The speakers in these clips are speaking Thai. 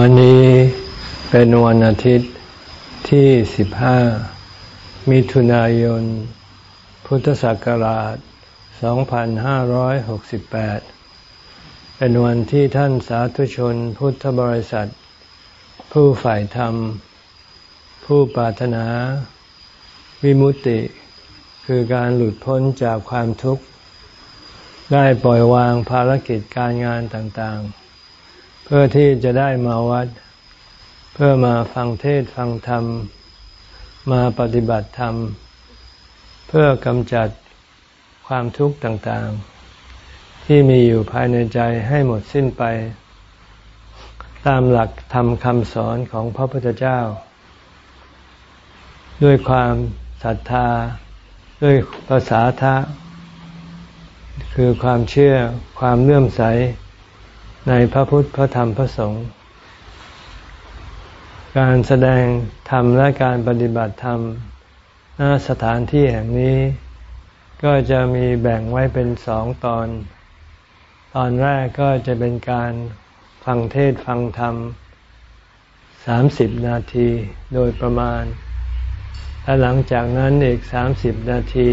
วันนี้เป็นวันอาทิตย์ที่ 15 มิถุนายน พุทธศักราช 2568 เป็นวันที่ท่านสาธุชนพุทธบริษัท ผู้ฝ่ายธรรม ผู้ปรารถนา วิมุตติคือการหลุดพ้นจากความทุกข์ ได้ปล่อยวางภารกิจการงานต่างๆ เพื่อที่จะได้มาวัด เพื่อมาฟังเทศฟังธรรม มาปฏิบัติธรรม เพื่อกำจัดความทุกข์ต่างๆ ที่มีอยู่ภายในใจให้หมดสิ้นไป ตามหลักธรรมคำสอนของพระพุทธเจ้า ด้วยความศรัทธา ด้วยภาษาทะ คือความเชื่อความเลื่อมใส ในพระพุทธพระธรรมพระสงฆ์การแสดงธรรมและการปฏิบัติธรรมณสถานที่แห่งนี้ ก็จะมีแบ่งไว้เป็นสองตอน ตอนแรกก็จะเป็นการฟังเทศฟังธรรมสามสิบนาทีโดยประมาณ และหลังจากนั้นอีกสามสิบนาที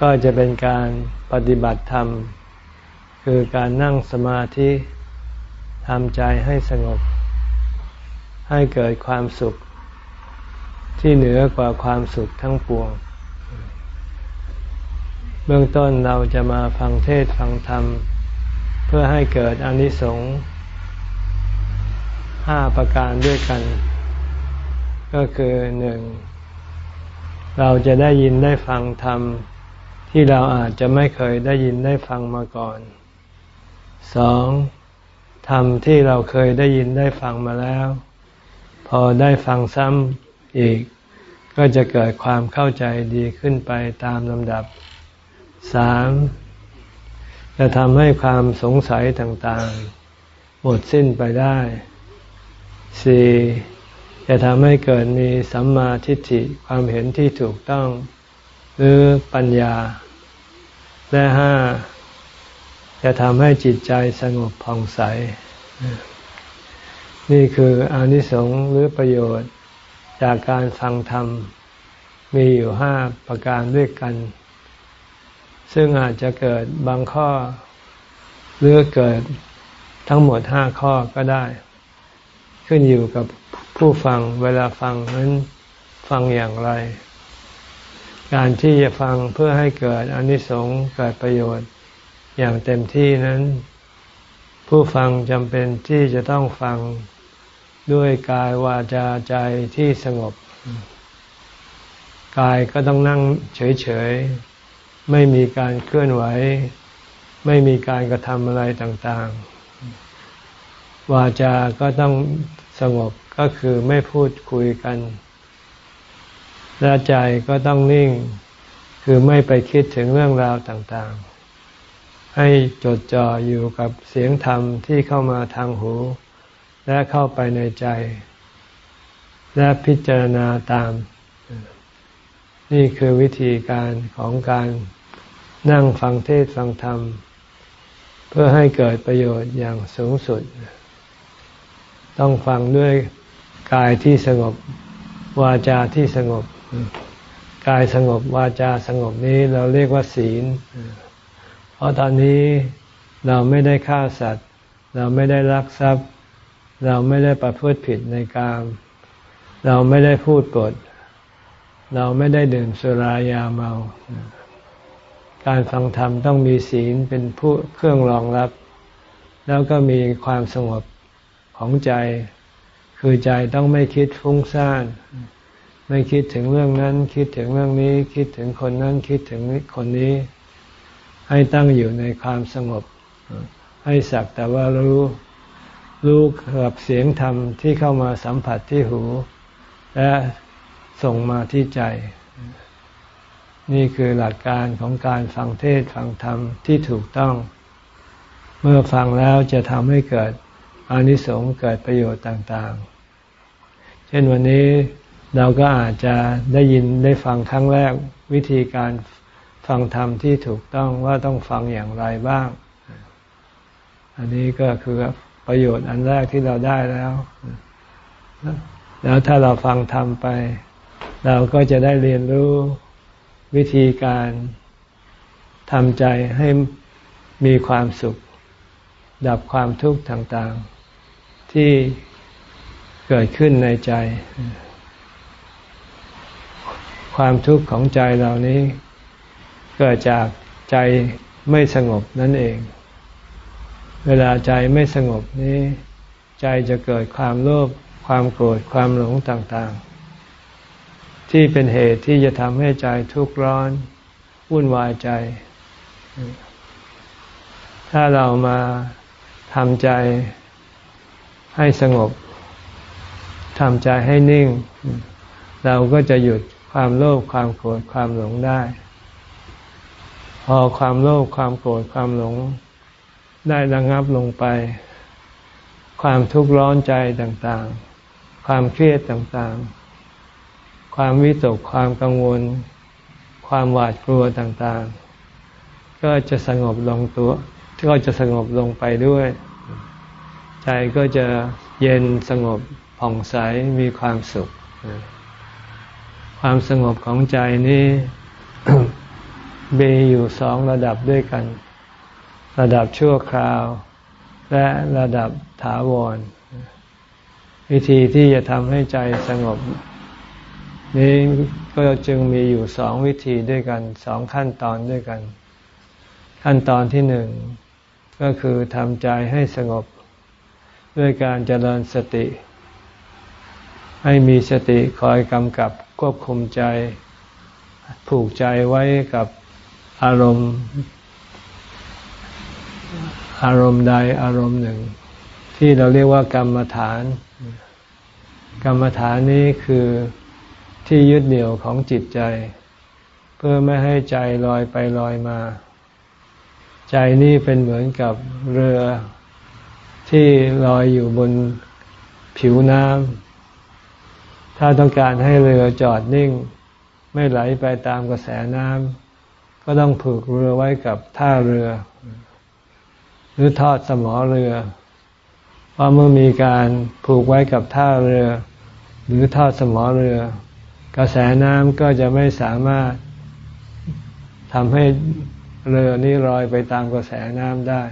ก็จะเป็นการปฏิบัติธรรม คือการนั่งสมาธิทำใจให้สงบ ให้เกิดความสุข ที่เหนือกว่าความสุขทั้งปวง เบื้องต้นเราจะมาฟังเทศฟังธรรม เพื่อให้เกิดอนิสงส์ห้าประการด้วยกัน ก็คือหนึ่งเราจะได้ยินได้ฟังธรรมที่เราอาจจะไม่เคยได้ยินได้ฟังมาก่อน สองธรรมที่เราเคยได้ยินได้ฟังมาแล้ว พอได้ฟังซ้ำอีก ก็จะเกิดความเข้าใจดีขึ้นไปตามลำดับสามจะทำให้ความสงสัยต่างๆ หมดสิ้นไปได้สี่จะทำให้เกิดมีสัมมาทิฏฐิความเห็นที่ถูกต้อง หรือปัญญา และห้า จะทำให้จิตใจสงบผ่องใส นี่คืออนิสงส์หรือประโยชน์จากการฟังธรรมมีอยู่ห้าประการด้วยกัน ซึ่งอาจจะเกิดบางข้อ หรือเกิดทั้งหมดห้าข้อก็ได้ ขึ้นอยู่กับผู้ฟังเวลาฟังนั้นฟังอย่างไร การที่จะฟังเพื่อให้เกิดอนิสงส์เกิดประโยชน์ อย่างเต็มที่นั้น ผู้ฟังจำเป็นที่จะต้องฟังด้วยกายวาจาใจที่สงบ กายก็ต้องนั่งเฉยๆ ไม่มีการเคลื่อนไหว ไม่มีการกระทำอะไรต่างๆ วาจาก็ต้องสงบก็คือไม่พูดคุยกัน และใจก็ต้องนิ่ง คือไม่ไปคิดถึงเรื่องราวต่างๆ ให้จดจ่ออยู่กับเสียงธรรมที่เข้ามาทางหู และเข้าไปในใจ และพิจารณาตาม นี่คือวิธีการของการนั่งฟังเทศฟังธรรม เพื่อให้เกิดประโยชน์อย่างสูงสุด ต้องฟังด้วยกายที่สงบวาจาที่สงบ กายสงบวาจาสงบนี้เราเรียกว่าศีล ราะตอนนี้เราไม่ได้ฆ่าสัตว์ เราไม่ได้ลักทรัพย์ เราไม่ได้ประพฤติผิดในกาม เราไม่ได้พูดปด เราไม่ได้ดื่มสุรายาเมา การฟังธรรมต้องมีศีลเป็นผู้เครื่องรองรับ แล้วก็มีความสงบของใจ คือใจต้องไม่คิดฟุ้งซ่านไม่คิดถึงเรื่องนั้น คิดถึงเรื่องนี้ คิดถึงคนนั้น คิดถึงคนนี้ ให้ตั้งอยู่ในความสงบ ให้สักแต่ว่ารู้รู้กับเสียงธรรมที่เข้ามาสัมผัสที่หู และส่งมาที่ใจ นี่คือหลักการของการฟังเทศฟังธรรมที่ถูกต้อง เมื่อฟังแล้วจะทำให้เกิดอานิสงส์เกิดประโยชน์ต่างๆ เช่นวันนี้เราก็อาจจะได้ยินได้ฟังครั้งแรกวิธีการ ฟังธรรมที่ถูกต้องว่าต้องฟังอย่างไรบ้าง อันนี้ก็คือประโยชน์อันแรกที่เราได้แล้ว แล้วถ้าเราฟังทำไป เราก็จะได้เรียนรู้วิธีการทำใจให้มีความสุข ดับความทุกข์ต่างๆ ที่เกิดขึ้นในใจ ความทุกข์ของใจเหล่านี้ เกิดจากใจไม่สงบนั่นเอง เวลาใจไม่สงบนี้ ใจจะเกิดความโลภความโกรธความหลงต่างๆ ที่เป็นเหตุที่จะทำให้ใจทุกข์ร้อน วุ่นวายใจ ถ้าเรามาทำใจให้สงบทำใจให้นิ่ง เราก็จะหยุดความโลภความโกรธความหลงได้ พอความโลภความโกรธความหลงได้ระงับลงไป ความทุกข์ร้อนใจต่างๆ ความเครียดต่างๆ ความวิตกความกังวล ความหวาดกลัวต่างๆ ก็จะสงบลงตัว ก็จะสงบลงไปด้วย ใจก็จะเย็นสงบผ่องใสมีความสุข ความสงบของใจนี้ มีอยู่สองระดับด้วยกัน ระดับชั่วคราว และระดับถาวร วิธีที่จะทำให้ใจสงบ นี้ก็จึงมีอยู่สองวิธีด้วยกันสองขั้นตอนด้วยกัน ขั้นตอนที่หนึ่งก็คือทำใจให้สงบ ด้วยการเจริญสติ ให้มีสติคอยกำกับควบคุมใจ ผูกใจไว้กับ อารมณ์ อารมณ์ใดอารมณ์หนึ่ง ที่เราเรียกว่ากรรมฐาน กรรมฐานนี้คือที่ยึดเหนี่ยวของจิตใจ เพื่อไม่ให้ใจลอยไปลอยมา ใจนี่เป็นเหมือนกับเรือที่ลอยอยู่บนผิวน้ำถ้าต้องการให้เรือจอดนิ่ง ไม่ไหลไปตามกระแสน้ำ ก็ต้องผูกเรือไว้กับท่าเรือ หรือทอดสมอเรือเพราะเมื่อมีการผูกไว้กับท่าเรือ หรือทอดสมอเรือ กระแสน้ำก็จะไม่สามารถทำให้เรือนี้ลอยไปตามกระแสน้ำได้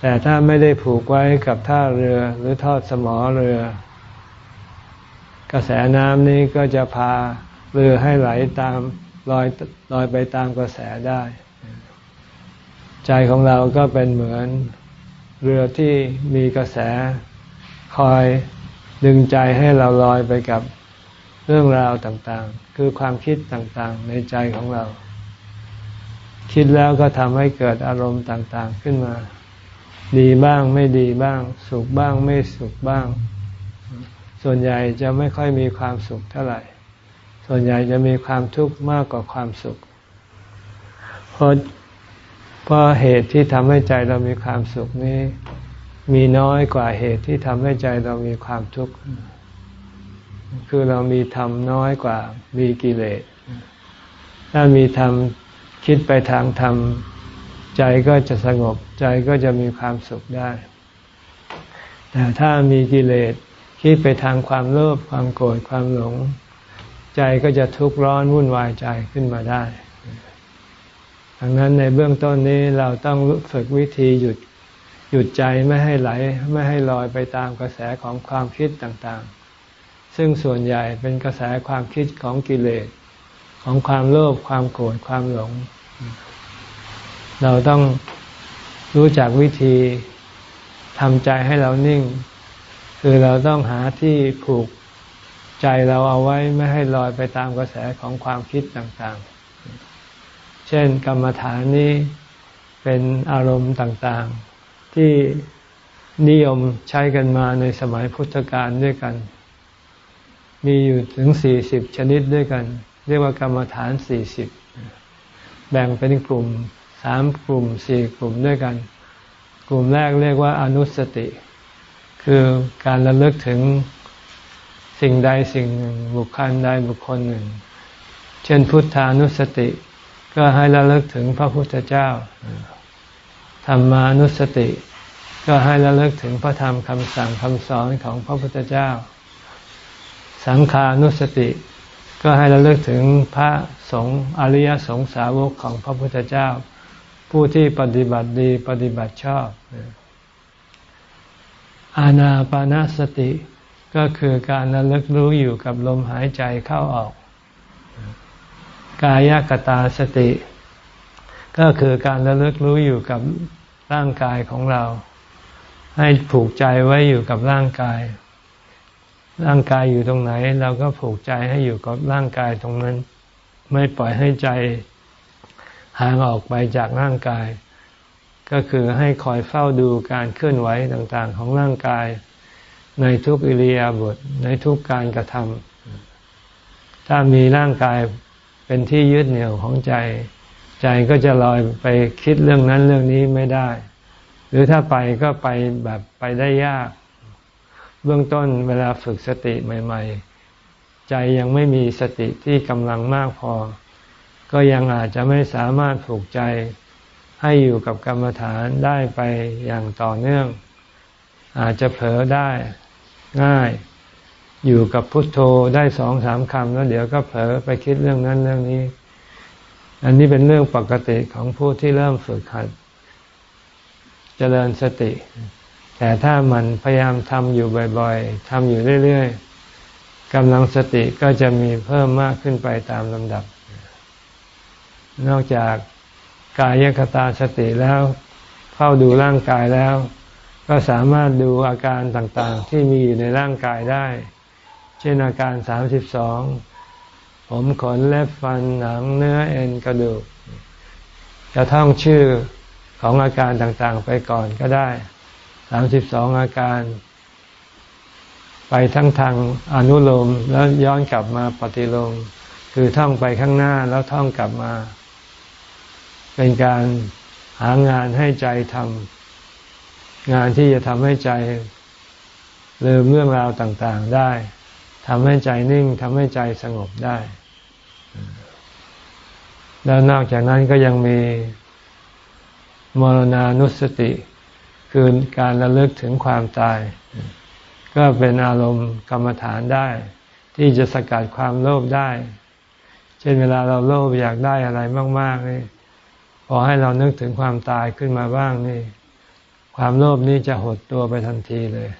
แต่ถ้าไม่ได้ผูกไว้กับท่าเรือหรือทอดสมอเรือ กระแสน้ำนี้ก็จะพาเรือให้ไหลตาม ลอยลอยไปตามกระแสได้ ใจของเราก็เป็นเหมือนเรือที่มีกระแสคอยดึงใจให้เราลอยไปกับเรื่องราวต่างๆ คือความคิดต่างๆ ในใจของเรา คิดแล้วก็ทำให้เกิดอารมณ์ต่างๆขึ้นมา ดีบ้างไม่ดีบ้าง สุขบ้างไม่สุขบ้าง ส่วนใหญ่จะไม่ค่อยมีความสุขเท่าไหร่ ส่วนใหญ่จะมีความทุกข์มากกว่าความสุข เพราะเพราะเหตุที่ทำให้ใจเรามีความสุขนี้ มีน้อยกว่าเหตุที่ทำให้ใจเรามีความทุกข์ คือเรามีธรรมน้อยกว่ามีกิเลส ถ้ามีธรรมคิดไปทางธรรมใจก็จะสงบใจก็จะมีความสุขได้ แต่ถ้ามีกิเลสคิดไปทางความโลภความโกรธความหลง ใจก็จะทุกข์ร้อนวุ่นวายใจขึ้นมาได้ ดังนั้นในเบื้องต้นนี้เราต้องฝึกวิธีหยุดหยุดใจไม่ให้ไหลไม่ให้ลอยไปตามกระแสของความคิดต่างๆ ซึ่งส่วนใหญ่เป็นกระแสความคิดของกิเลส ของความโลภความโกรธความหลง เราต้องรู้จักวิธีทำใจให้เรานิ่ง คือเราต้องหาที่ผูก ใจเราเอาไว้ไม่ให้ลอยไปตามกระแสของความคิดต่างๆ เช่นกรรมฐานนี้เป็นอารมณ์ต่างๆ ที่นิยมใช้กันมาในสมัยพุทธกาลด้วยกัน มีอยู่ถึงสี่สิบชนิดด้วยกัน เรียกว่ากรรมฐานสี่สิบแบ่งเป็นกลุ่มสามกลุ่มสี่กลุ่มด้วยกัน กลุ่มแรกเรียกว่าอนุสติ คือการระลึกถึง สิ่งใดสิ่งหนึ่ง บุคคลใดบุคคลหนึ่ง เช่นพุทธานุสติ ก็ให้ระลึกถึงพระพุทธเจ้า ธรรมานุสติ ก็ให้ระลึกถึงพระธรรมคำสั่งคำสอนของพระพุทธเจ้า สังขานุสติ ก็ให้ระลึกถึงพระสงฆ์อริยสงสาวกของพระพุทธเจ้า ผู้ที่ปฏิบัติดีปฏิบัติชอบอาณาปานาสติ ก็คือการระลึกรู้อยู่กับลมหายใจเข้าออก กายกตาสติ ก็คือการระลึกรู้อยู่กับร่างกายของเรา ให้ผูกใจไว้อยู่กับร่างกาย ร่างกายอยู่ตรงไหน เราก็ผูกใจให้อยู่กับร่างกายตรงนั้น ไม่ปล่อยให้ใจห่างออกไปจากร่างกาย ก็คือให้คอยเฝ้าดูการเคลื่อนไหวต่างๆ ของร่างกาย ในทุกอิริยาบถในทุกการกระทำถ้ามีร่างกายเป็นที่ยึดเหนี่ยวของใจ ใจก็จะลอยไปคิดเรื่องนั้นเรื่องนี้ไม่ได้ หรือถ้าไปก็ไปแบบไปได้ยาก เบื้องต้นเวลาฝึกสติใหม่ ๆ ใจยังไม่มีสติที่กำลังมากพอ ก็ยังอาจจะไม่สามารถผูกใจให้อยู่กับกรรมฐานได้ไปอย่างต่อเนื่อง อาจจะเผลอได้ ง่าย อยู่กับพุทโธได้สองสามคำแล้วเดี๋ยวก็เผลอไปคิดเรื่องนั้นเรื่องนี้ อันนี้เป็นเรื่องปกติของผู้ที่เริ่มฝึกหัดเจริญสติ แต่ถ้ามันพยายามทำอยู่บ่อยๆทำอยู่เรื่อยๆกำลังสติก็จะมีเพิ่มมากขึ้นไปตามลำดับ นอกจากกายคตาสติแล้ว เข้าดูร่างกายแล้ว ก็สามารถดูอาการต่างๆ ที่มีอยู่ในร่างกายได้ เช่นอาการสามสิบสองผมขนเล็บฟันหนังเนื้อเอ็นกระดูก จะท่องชื่อของอาการต่างๆ ไปก่อนก็ได้สามสิบสองอาการ ไปทั้งทางอนุโลมแล้วย้อนกลับมาปฏิโลมคือท่องไปข้างหน้าแล้วท่องกลับมา เป็นการหางานให้ใจทำ งานที่จะทำให้ใจลืมเรื่องราวต่างๆได้ทำให้ใจนิ่งทำให้ใจสงบได้ แล้วนอกจากนั้นก็ยังมีมรณานุสติ คือการระลึกถึงความตาย ก็เป็นอารมณ์กรรมฐานได้ ที่จะสกัดความโลภได้ เช่นเวลาเราโลภอยากได้อะไรมากๆนี่พอให้เรานึกถึงความตายขึ้นมาบ้างนี่ ความโลภนี้จะหดตัวไปทันทีเลย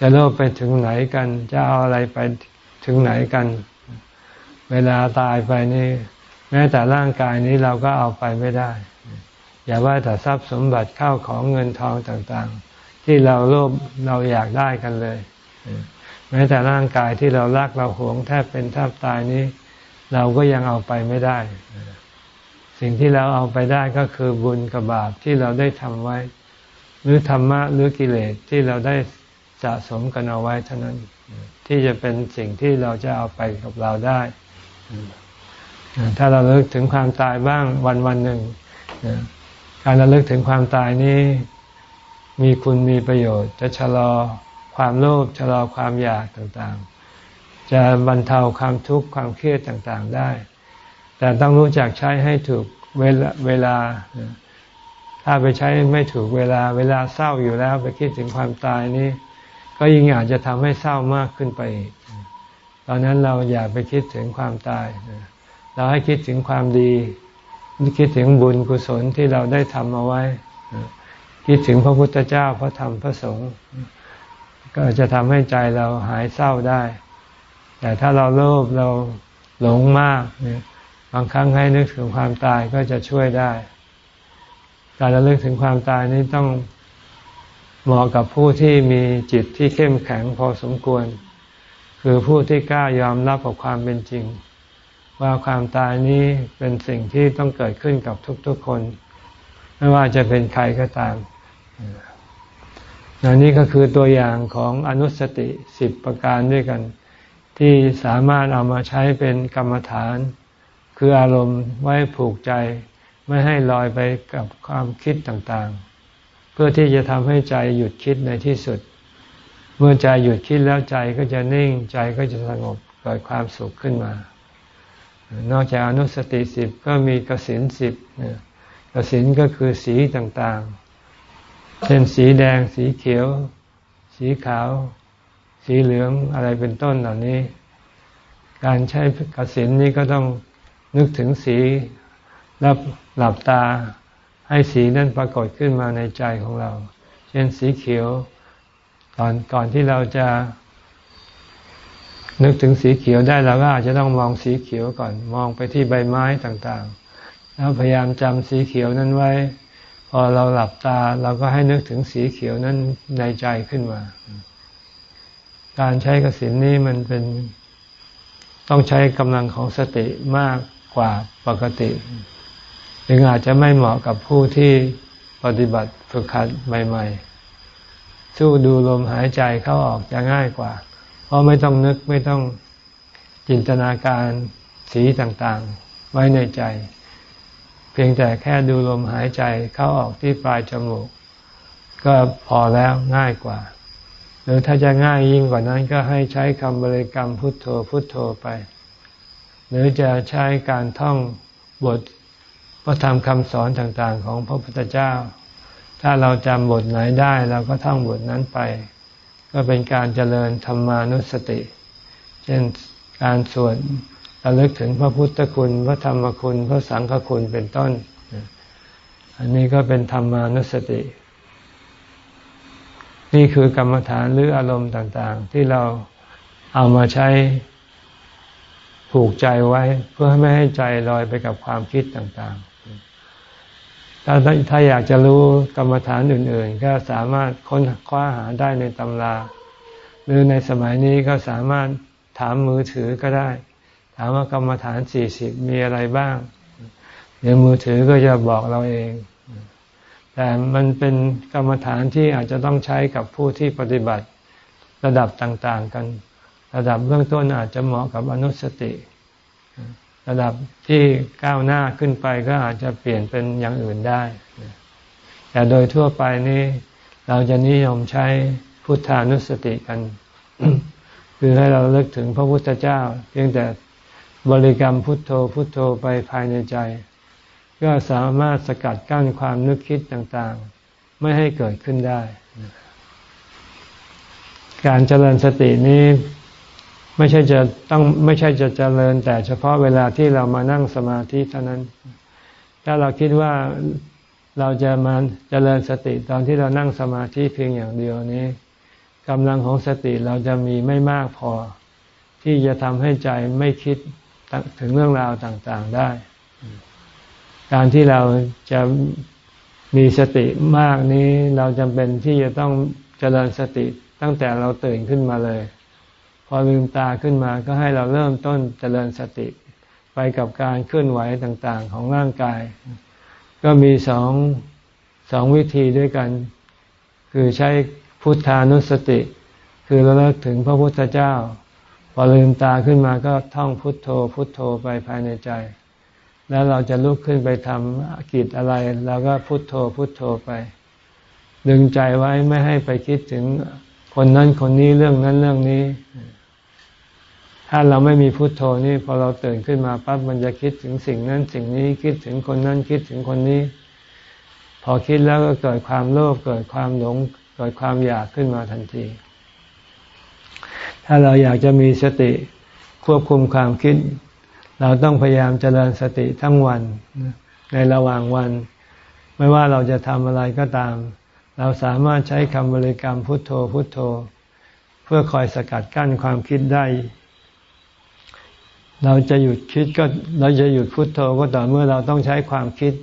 จะโลภไปถึงไหนกัน จะเอาอะไรไปถึงไหนกัน เวลาตายไปนี่ แม้แต่ร่างกายนี้เราก็เอาไปไม่ได้ อย่าว่าแต่ทรัพย์สมบัติเข้าของเงินทองต่างๆ ที่เราโลภเราอยากได้กันเลย แม้แต่ร่างกายที่เรารักเราหวงแทบเป็นแทบตายนี้ เราก็ยังเอาไปไม่ได้ สิ่งที่เราเอาไปได้ก็คือบุญกับบาปที่เราได้ทำไว้ หรือธรรมะหรือกิเลสที่เราได้สะสมกันเอาไว้เท่านั้น ที่จะเป็นสิ่งที่เราจะเอาไปกับเราได้ ถ้าเราเลิกถึงความตายบ้างวันวันหนึ่งการระลึกถึงความตายนี้มีคุณมีประโยชน์ จะชะลอความโลภชะลอความอยากต่างๆ จะบรรเทาความทุกข์ความเครียดต่างๆได้ แต่ต้องรู้จักใช้ให้ถูกเวลาเวลา ถ้าไปใช้ไม่ถูกเวลาเวลาเศร้าอยู่แล้วไปคิดถึงความตายนี้ ก็ยิ่งอาจจะทำให้เศร้ามากขึ้นไปอีกตอนนั้นเราอย่าไปคิดถึงความตาย เราให้คิดถึงความดีคิดถึงบุญกุศลที่เราได้ทำเอาไว้ คิดถึงพระพุทธเจ้าพระธรรมพระสงฆ์ก็จะทำให้ใจเราหายเศร้าได้ แต่ถ้าเราโลภเราหลงมากบางครั้งให้นึกถึงความตายก็จะช่วยได้ การระลึกถึงความตายนี้ต้องเหมาะกับผู้ที่มีจิตที่เข้มแข็งพอสมควร คือผู้ที่กล้ายอมรับกับความเป็นจริง ว่าความตายนี้เป็นสิ่งที่ต้องเกิดขึ้นกับทุกๆคน ไม่ว่าจะเป็นใครก็ตามนนี่ก็คือตัวอย่างของอนุสติสิบประการด้วยกัน ที่สามารถเอามาใช้เป็นกรรมฐาน คืออารมณ์ไว้ผูกใจ ไม่ให้ลอยไปกับความคิดต่างๆ เพื่อที่จะทำให้ใจหยุดคิดในที่สุด เมื่อใจหยุดคิดแล้วใจก็จะนิ่งใจก็จะสงบเกิดความสุขขึ้นมา นอกจากอนุสติสิบก็มีกสินสิบกสินก็คือสีต่างๆ เช่นสีแดง สีเขียว สีขาว สีเหลืองอะไรเป็นต้นเหล่านี้ การใช้กสินนี้ก็ต้องนึกถึงสีแล้ว หลับตาให้สีนั้นปรากฏขึ้นมาในใจของเรา เช่นสีเขียว ตอนก่อนที่เราจะ นึกถึงสีเขียวได้เราก็อาจจะต้องมองสีเขียวก่อน มองไปที่ใบไม้ต่างๆ แล้วพยายามจำสีเขียวนั้นไว้ พอเราหลับตาเราก็ให้นึกถึงสีเขียวนั้นในใจขึ้นมา การใช้กสินนี้มันเป็นต้องใช้กำลังของสติมากกว่าปกติ จึงอาจจะไม่เหมาะกับผู้ที่ปฏิบัติฝึกขัดใหม่ ๆ สู้ดูลมหายใจเข้าออกจะง่ายกว่า เพราะไม่ต้องนึกไม่ต้องจินตนาการสีต่างๆ ไว้ในใจ เพียงแต่แค่ดูลมหายใจเข้าออกที่ปลายจมูก ก็พอแล้วง่ายกว่า หรือถ้าจะง่ายยิ่งกว่านั้นก็ให้ใช้คำบริกรรมพุทโธพุทโธไป หรือจะใช้การท่องบท พระธรรมคำสอนต่างๆ ของพระพุทธเจ้า ถ้าเราจำบทไหนได้เราก็ท่องบทนั้นไป ก็เป็นการเจริญธรรมานุสติ เช่นการสวดระลึกถึงพระพุทธคุณ พระธรรมคุณ พระสังฆคุณเป็นต้น อันนี้ก็เป็นธรรมานุสติ นี่คือกรรมฐานหรืออารมณ์ต่างๆ ที่เราเอามาใช้ผูกใจไว้เพื่อไม่ให้ใจลอยไปกับความคิดต่างๆ ถ้าถ้าอยากจะรู้กรรมฐานอื่น ๆ ก็สามารถค้นคว้าหาได้ในตำรา หรือในสมัยนี้ก็สามารถถามมือถือก็ได้ ถามว่ากรรมฐานสี่สิบมีอะไรบ้างเดี๋ยวมือถือก็จะบอกเราเอง แต่มันเป็นกรรมฐานที่อาจจะต้องใช้กับผู้ที่ปฏิบัติระดับต่าง ๆ กัน ระดับเบื้องต้นอาจจะเหมาะกับอนุสติ ระดับที่ก้าวหน้าขึ้นไปก็อาจจะเปลี่ยนเป็นอย่างอื่นได้แต่โดยทั่วไปนี้เราจะนิยมใช้พุทธานุสติกัน คือให้เราเลิกถึงพระพุทธเจ้า เพียงแต่บริกรรมพุทโธพุทโธไปภายในใจ ก็สามารถสกัดกั้นความนึกคิดต่างๆ ไม่ให้เกิดขึ้นได้ การเจริญสตินี้ ไม่ใช่จะต้องไม่ใช่จะเจริญ แต่เฉพาะเวลาที่เรามานั่งสมาธิเท่านั้น ถ้าเราคิดว่าเราจะมาเจริญสติตอนที่เรานั่งสมาธิเพียงอย่างเดียวนี้กำลังของสติเราจะมีไม่มากพอ ที่จะทำให้ใจไม่คิดถึงเรื่องราวต่างๆได้ การที่เราจะมีสติมากนี้เราจำเป็นที่จะต้องเจริญสติตั้งแต่เราตื่นขึ้นมาเลย อลืมตาขึ้นมาก็ให้เราเริ่มต้นเจริญสติ ไปกับการเคลื่อนไหวต่างๆ ของร่างกาย ก็มีสองสองวิธีด้วยกัน คือใช้พุทธานุสติ คือเราเลิกถึงพระพุทธเจ้า พอลืมตาขึ้นมาก็ท่องพุทโธ พุทโธไปภายในใจ แล้วเราจะลุกขึ้นไปทำกิจอะไรเราก็พุทโธพุทโธไป ดึงใจไว้ไม่ให้ไปคิดถึงคนนั้นคนนี้เรื่องนั้นเรื่องนี้ ถ้าเราไม่มีพุโทโธนี่พอเราตื่นขึ้นมาปั๊บมันจะคิดถึงสิ่งนั้นสิ่งนี้คิดถึงคนนั้นคิดถึงคนนี้ พอคิดแล้วก็เกิดความโลภเกิดความหลงเกิดความอยากขึ้นมาทันที ถ้าเราอยากจะมีสติควบคุมความคิด เราต้องพยายามเจริญสติทั้งวัน ในระหว่างวัน ไม่ว่าเราจะทำอะไรก็ตาม เราสามารถใช้คำบริกรรมพุทโธพุทโธ เพื่อคอยสกัดกั้นความคิดได้ เราจะหยุดคิดก็เราจะหยุดพุดโทโธก็ต่อเมื่อเราต้องใช้ความคิด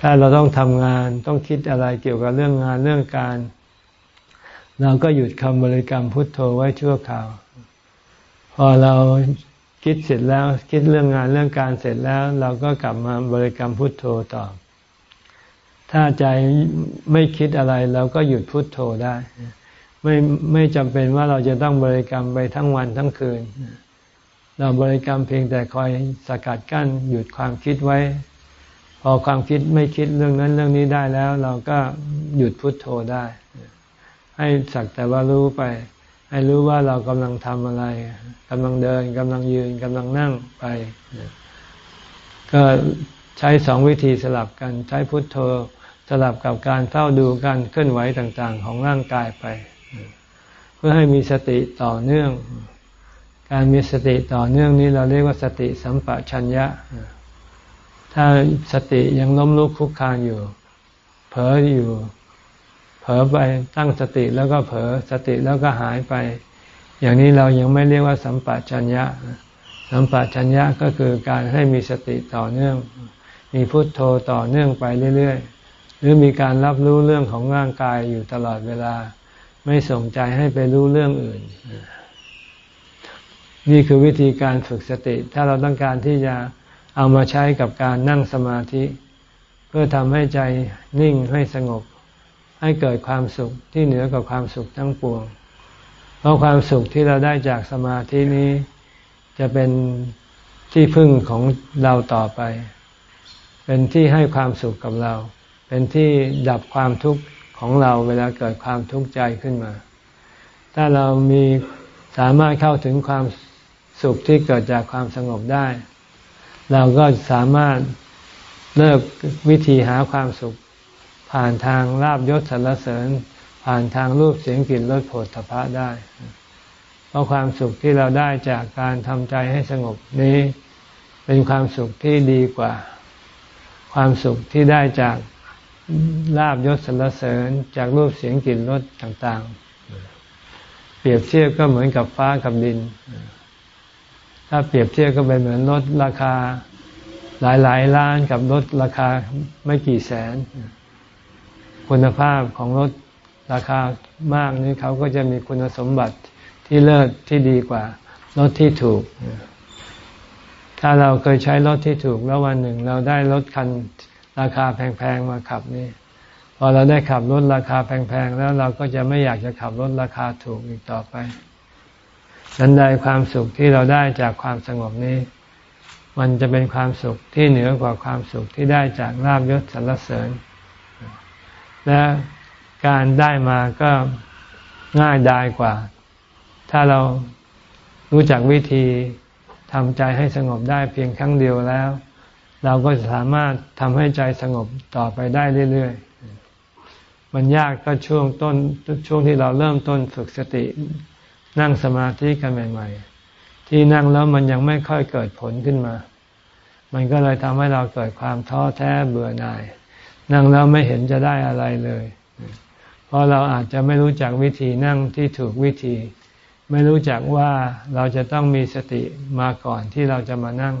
ถ้าเราต้องทำงานต้องคิดอะไรเกี่ยวกับเรื่องงานเรื่องการ เราก็หยุดคำบริกรรมพุทโธไว้ชั่วคราว พอเราคิดเสร็จแล้วคิดเรื่องงานเรื่องการเสร็จแล้ว เราก็กลับมาบริกรรมพุทโธต่อ ถ้าใจไม่คิดอะไรเราก็หยุดพุทโธได้ ไม่ไม่จำเป็นว่าเราจะต้องบริกรรมไปทั้งวันทั้งคืน เราบริกรรมเพียงแต่คอยสกัดกั้นหยุดความคิดไว้ พอความคิดไม่คิดเรื่องนั้นเรื่องนี้ได้แล้ว เราก็หยุดพุดโทโธได้ ให้สักแต่ว่ารู้ไป ให้รู้ว่าเรากำลังทำอะไรกำลังเดินกำลังยืนกำลังนั่งไป ก็ใช้สองวิธีสลับกันใช้พุทโธสลับกับการเฝ้าดูการเคลื่อนไหวต่างๆ ของร่างกายไป เพื่อให้มีสติต่อเนื่อง การมีสติต่อเนื่องนี้เราเรียกว่าสติสัมปชัญญะ ถ้าสติยังล้มลุกคุกคานอยู่ เผลออยู่ เผลอไปตั้งสติแล้วก็เผลอสติแล้วก็หายไป อย่างนี้เรายังไม่เรียกว่าสัมปชัญญะ สัมปชัญญะก็คือการให้มีสติต่อเนื่อง มีพุโทโธต่อเนื่องไปเรื่อยๆ หรือมีการรับรู้เรื่องของร่างกายอยู่ตลอดเวลา ไม่ส่งใจให้ไปรู้เรื่องอื่น นี่คือวิธีการฝึกสติ ถ้าเราต้องการที่จะเอามาใช้กับการนั่งสมาธิ เพื่อทำให้ใจนิ่งให้สงบ ให้เกิดความสุขที่เหนือกว่าความสุขทั้งปวง เพราะความสุขที่เราได้จากสมาธินี้จะเป็นที่พึ่งของเราต่อไป เป็นที่ให้ความสุขกับเรา เป็นที่ดับความทุกข์ของเราเวลาเกิดความทุกข์ใจขึ้นมา ถ้าเรามี สามารถเข้าถึงความสุขที่เกิดจากความสงบได้ เราก็สามารถเลิกวิธีหาความสุข ผ่านทางลาบยศสรรเสริญ ผ่านทางรูปเสียงกลิ่นรสโผฏฐพะได้ เพราะความสุขที่เราได้จากการทำใจให้สงบนี้ เป็นความสุขที่ดีกว่า ความสุขที่ได้จากลาบยศสรรเสริญจากรูปเสียงกลิ่นรสต่างๆ รียบเทียบก็เหมือนกับฟ้ากับดิน ถ้าเปรียบเทียบก็เป็นเหมือนรถราคาหลายๆล้านกับรถราคาไม่กี่แสน คุณภาพของรถราคามากนี้เขาก็จะมีคุณสมบัติที่เลิศที่ดีกว่ารถที่ถูก ถ้าเราเคยใช้รถที่ถูกแล้ววันหนึ่ง เราได้รถคันราคาแพงๆมาขับนี่ พอเราได้ขับรถราคาแพงๆแล้วเราก็จะไม่อยากจะขับรถราคาถูกอีกต่อไปฉันใดความสุขที่เราได้จากความสงบนี้ มันจะเป็นความสุขที่เหนือกว่าความสุขที่ได้จากลาบยศสรรเสริญ และการได้มาก็ง่ายดายกว่า ถ้าเรารู้จักวิธีทำใจให้สงบได้เพียงครั้งเดียวแล้ว เราก็สามารถทำให้ใจสงบต่อไปได้เรื่อยๆ มันยากก็ช่วงต้นช่วงที่เราเริ่มต้นฝึกสติ นั่งสมาธิกันใหม่ ๆ ที่นั่งแล้วมันยังไม่ค่อยเกิดผลขึ้นมา มันก็เลยทำให้เราเกิดความท้อแท้เบื่อหน่าย นั่งแล้วไม่เห็นจะได้อะไรเลย เพราะเราอาจจะไม่รู้จักวิธีนั่งที่ถูกวิธี ไม่รู้จักว่าเราจะต้องมีสติมาก่อนที่เราจะมานั่ง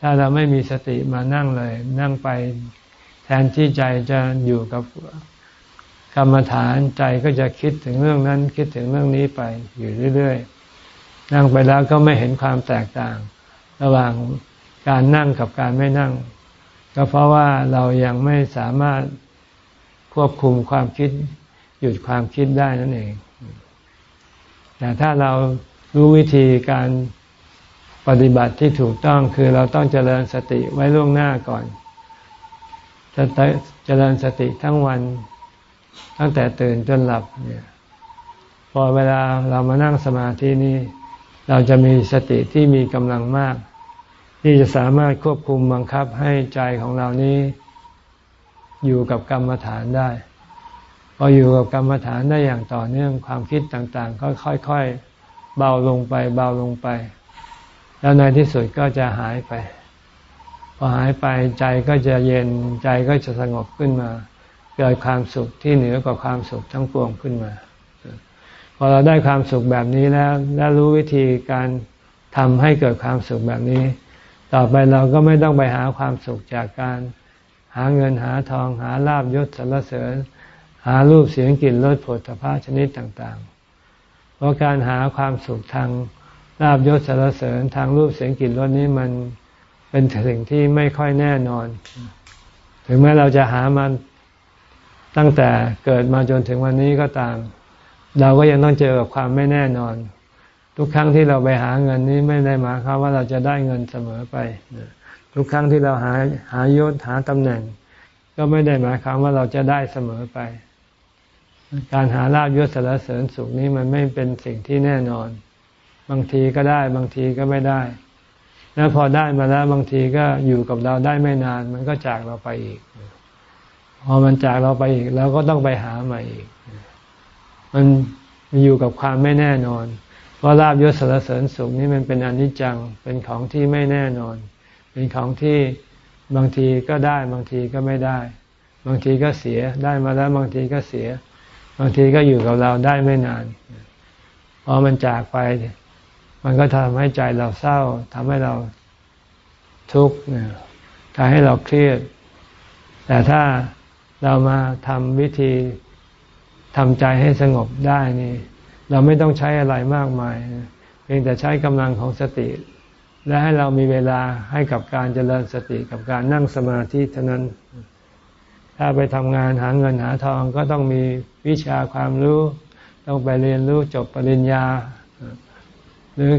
ถ้าเราไม่มีสติมานั่งเลย นั่งไปแทนที่ใจจะอยู่กับ กรรมฐานใจก็จะคิดถึงเรื่องนั้น คิดถึงเรื่องนี้ไปอยู่เรื่อยๆ นั่งไปแล้วก็ไม่เห็นความแตกต่าง ระหว่างการนั่งกับการไม่นั่ง ก็เพราะว่าเรายังไม่สามารถควบคุมความคิด หยุดความคิดได้นั่นเอง แต่ถ้าเรารู้วิธีการปฏิบัติที่ถูกต้องคือเราต้องเจริญสติไว้ล่วงหน้าก่อนจะเจริญสติทั้งวัน ตั้งแต่ตื่นจนหลับเนี่ยพอเวลาเรามานั่งสมาธินี้เราจะมีสติที่มีกำลังมาก ที่จะสามารถควบคุมบังคับให้ใจของเรานี้ อยู่กับกรรมฐานได้ พออยู่กับกรรมฐานได้อย่างต่อเนื่องความคิดต่างๆ ก็ค่อยๆเบาลงไป เบาลงไป แล้วในที่สุดก็จะหายไป พอหายไปใจก็จะเย็นใจก็จะสงบขึ้นมา เกิดความสุขที่เหนือกว่าความสุขทั้งปวงขึ้นมา พอเราได้ความสุขแบบนี้แล้วและรู้วิธีการทำให้เกิดความสุขแบบนี้ ต่อไปเราก็ไม่ต้องไปหาความสุขจากการหาเงินหาทองหาลาบยศสรรเสริญ หารูปเสียงกลิ่นรสผลพระชนิดต่างๆ เพราะการหาความสุขทางลาบยศสารเสริญทางรูปเสียงกลิ่นรสนี้มันเป็นสิ่งที่ไม่ค่อยแน่นอน ถึงแม้เราจะหามัน ตั้งแต่เกิดมาจนถึงวันนี้ก็ตาม เราก็ยังต้องเจอกับความไม่แน่นอน ทุกครั้งที่เราไปหาเงินนี้ไม่ได้หมายความว่าเราจะได้เงินเสมอไป ทุกครั้งที่เราหาหายศหาตำแหน่ง ก็ไม่ได้หมายความว่าเราจะได้เสมอไป การหาลาบยศสารเสริญสุขนี้มันไม่เป็นสิ่งที่แน่นอน บางทีก็ได้บางทีก็ไม่ได้ แล้วพอได้มาแล้วบางทีก็อยู่กับเราได้ไม่นาน มันก็จากเราไปอีกพ พอมันจากเราไปอีกเราก็ต้องไปหาใหม่อีก มันอยู่กับความไม่แน่นอนเพราะลาบยศสารเสริญสุขนี่มันเป็นอนิจจังเป็นของที่ไม่แน่นอน เป็นของที่บางทีก็ได้บางทีก็ไม่ได้ บางทีก็เสียได้มาแล้วบางทีก็เสีย บางทีก็อยู่กับเราได้ไม่นานพอมันจากไป มันก็ทำให้ใจเราเศร้าทำให้เราทุกข์ทำให้เราเครียด แต่ถ้า เรามาทำวิธีทำใจให้สงบได้นี่ เราไม่ต้องใช้อะไรมากมายเพียงแต่ใช้กำลังของสติ และให้เรามีเวลาให้กับการเจริญสติกับการนั่งสมาธิเท่านั้น ถ้าไปทำงานหาเงินหาทองก็ต้องมีวิชาความรู้ ต้องไปเรียนรู้จบปริญญา หรือ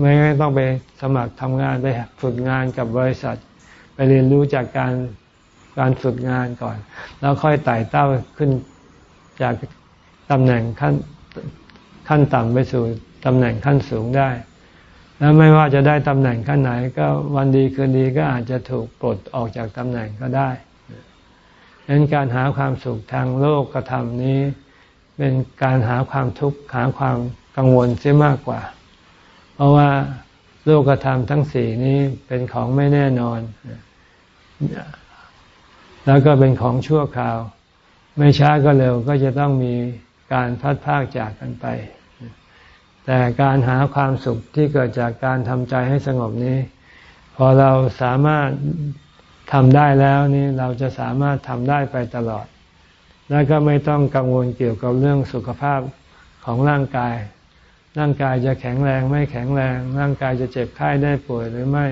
ไม่ต้องไปสมัครทำงานไปฝึกงานกับบริษัท ไปเรียนรู้จากการ การฝึกงานก่อน แล้วค่อยไต่เต้าขึ้นจากตำแหน่งขั้นขั้นต่ำไปสู่ตำแหน่งขั้นสูงได้ แล้วไม่ว่าจะได้ตำแหน่งขั้นไหน ก็วันดีคืนดีก็อาจจะถูกปลดออกจากตำแหน่งก็ได้ดังนั้นการหาความสุขทางโลกกระทำนี้ เป็นการหาความทุกข์หาความกังวลเสียมากกว่า เพราะว่าโลกธรรมทั้งสี่นี้เป็นของไม่แน่นอน แล้วก็เป็นของชั่วคราว ไม่ช้าก็เร็วก็จะต้องมีการพัดพากจากกันไป แต่การหาความสุขที่เกิดจากการทำใจให้สงบนี้ พอเราสามารถทำได้แล้วนี่เราจะสามารถทำได้ไปตลอด และก็ไม่ต้องกังวลเกี่ยวกับเรื่องสุขภาพของร่างกาย ร่างกายจะแข็งแรงไม่แข็งแรง ร่างกายจะเจ็บไข้ได้ป่วยหรือไม่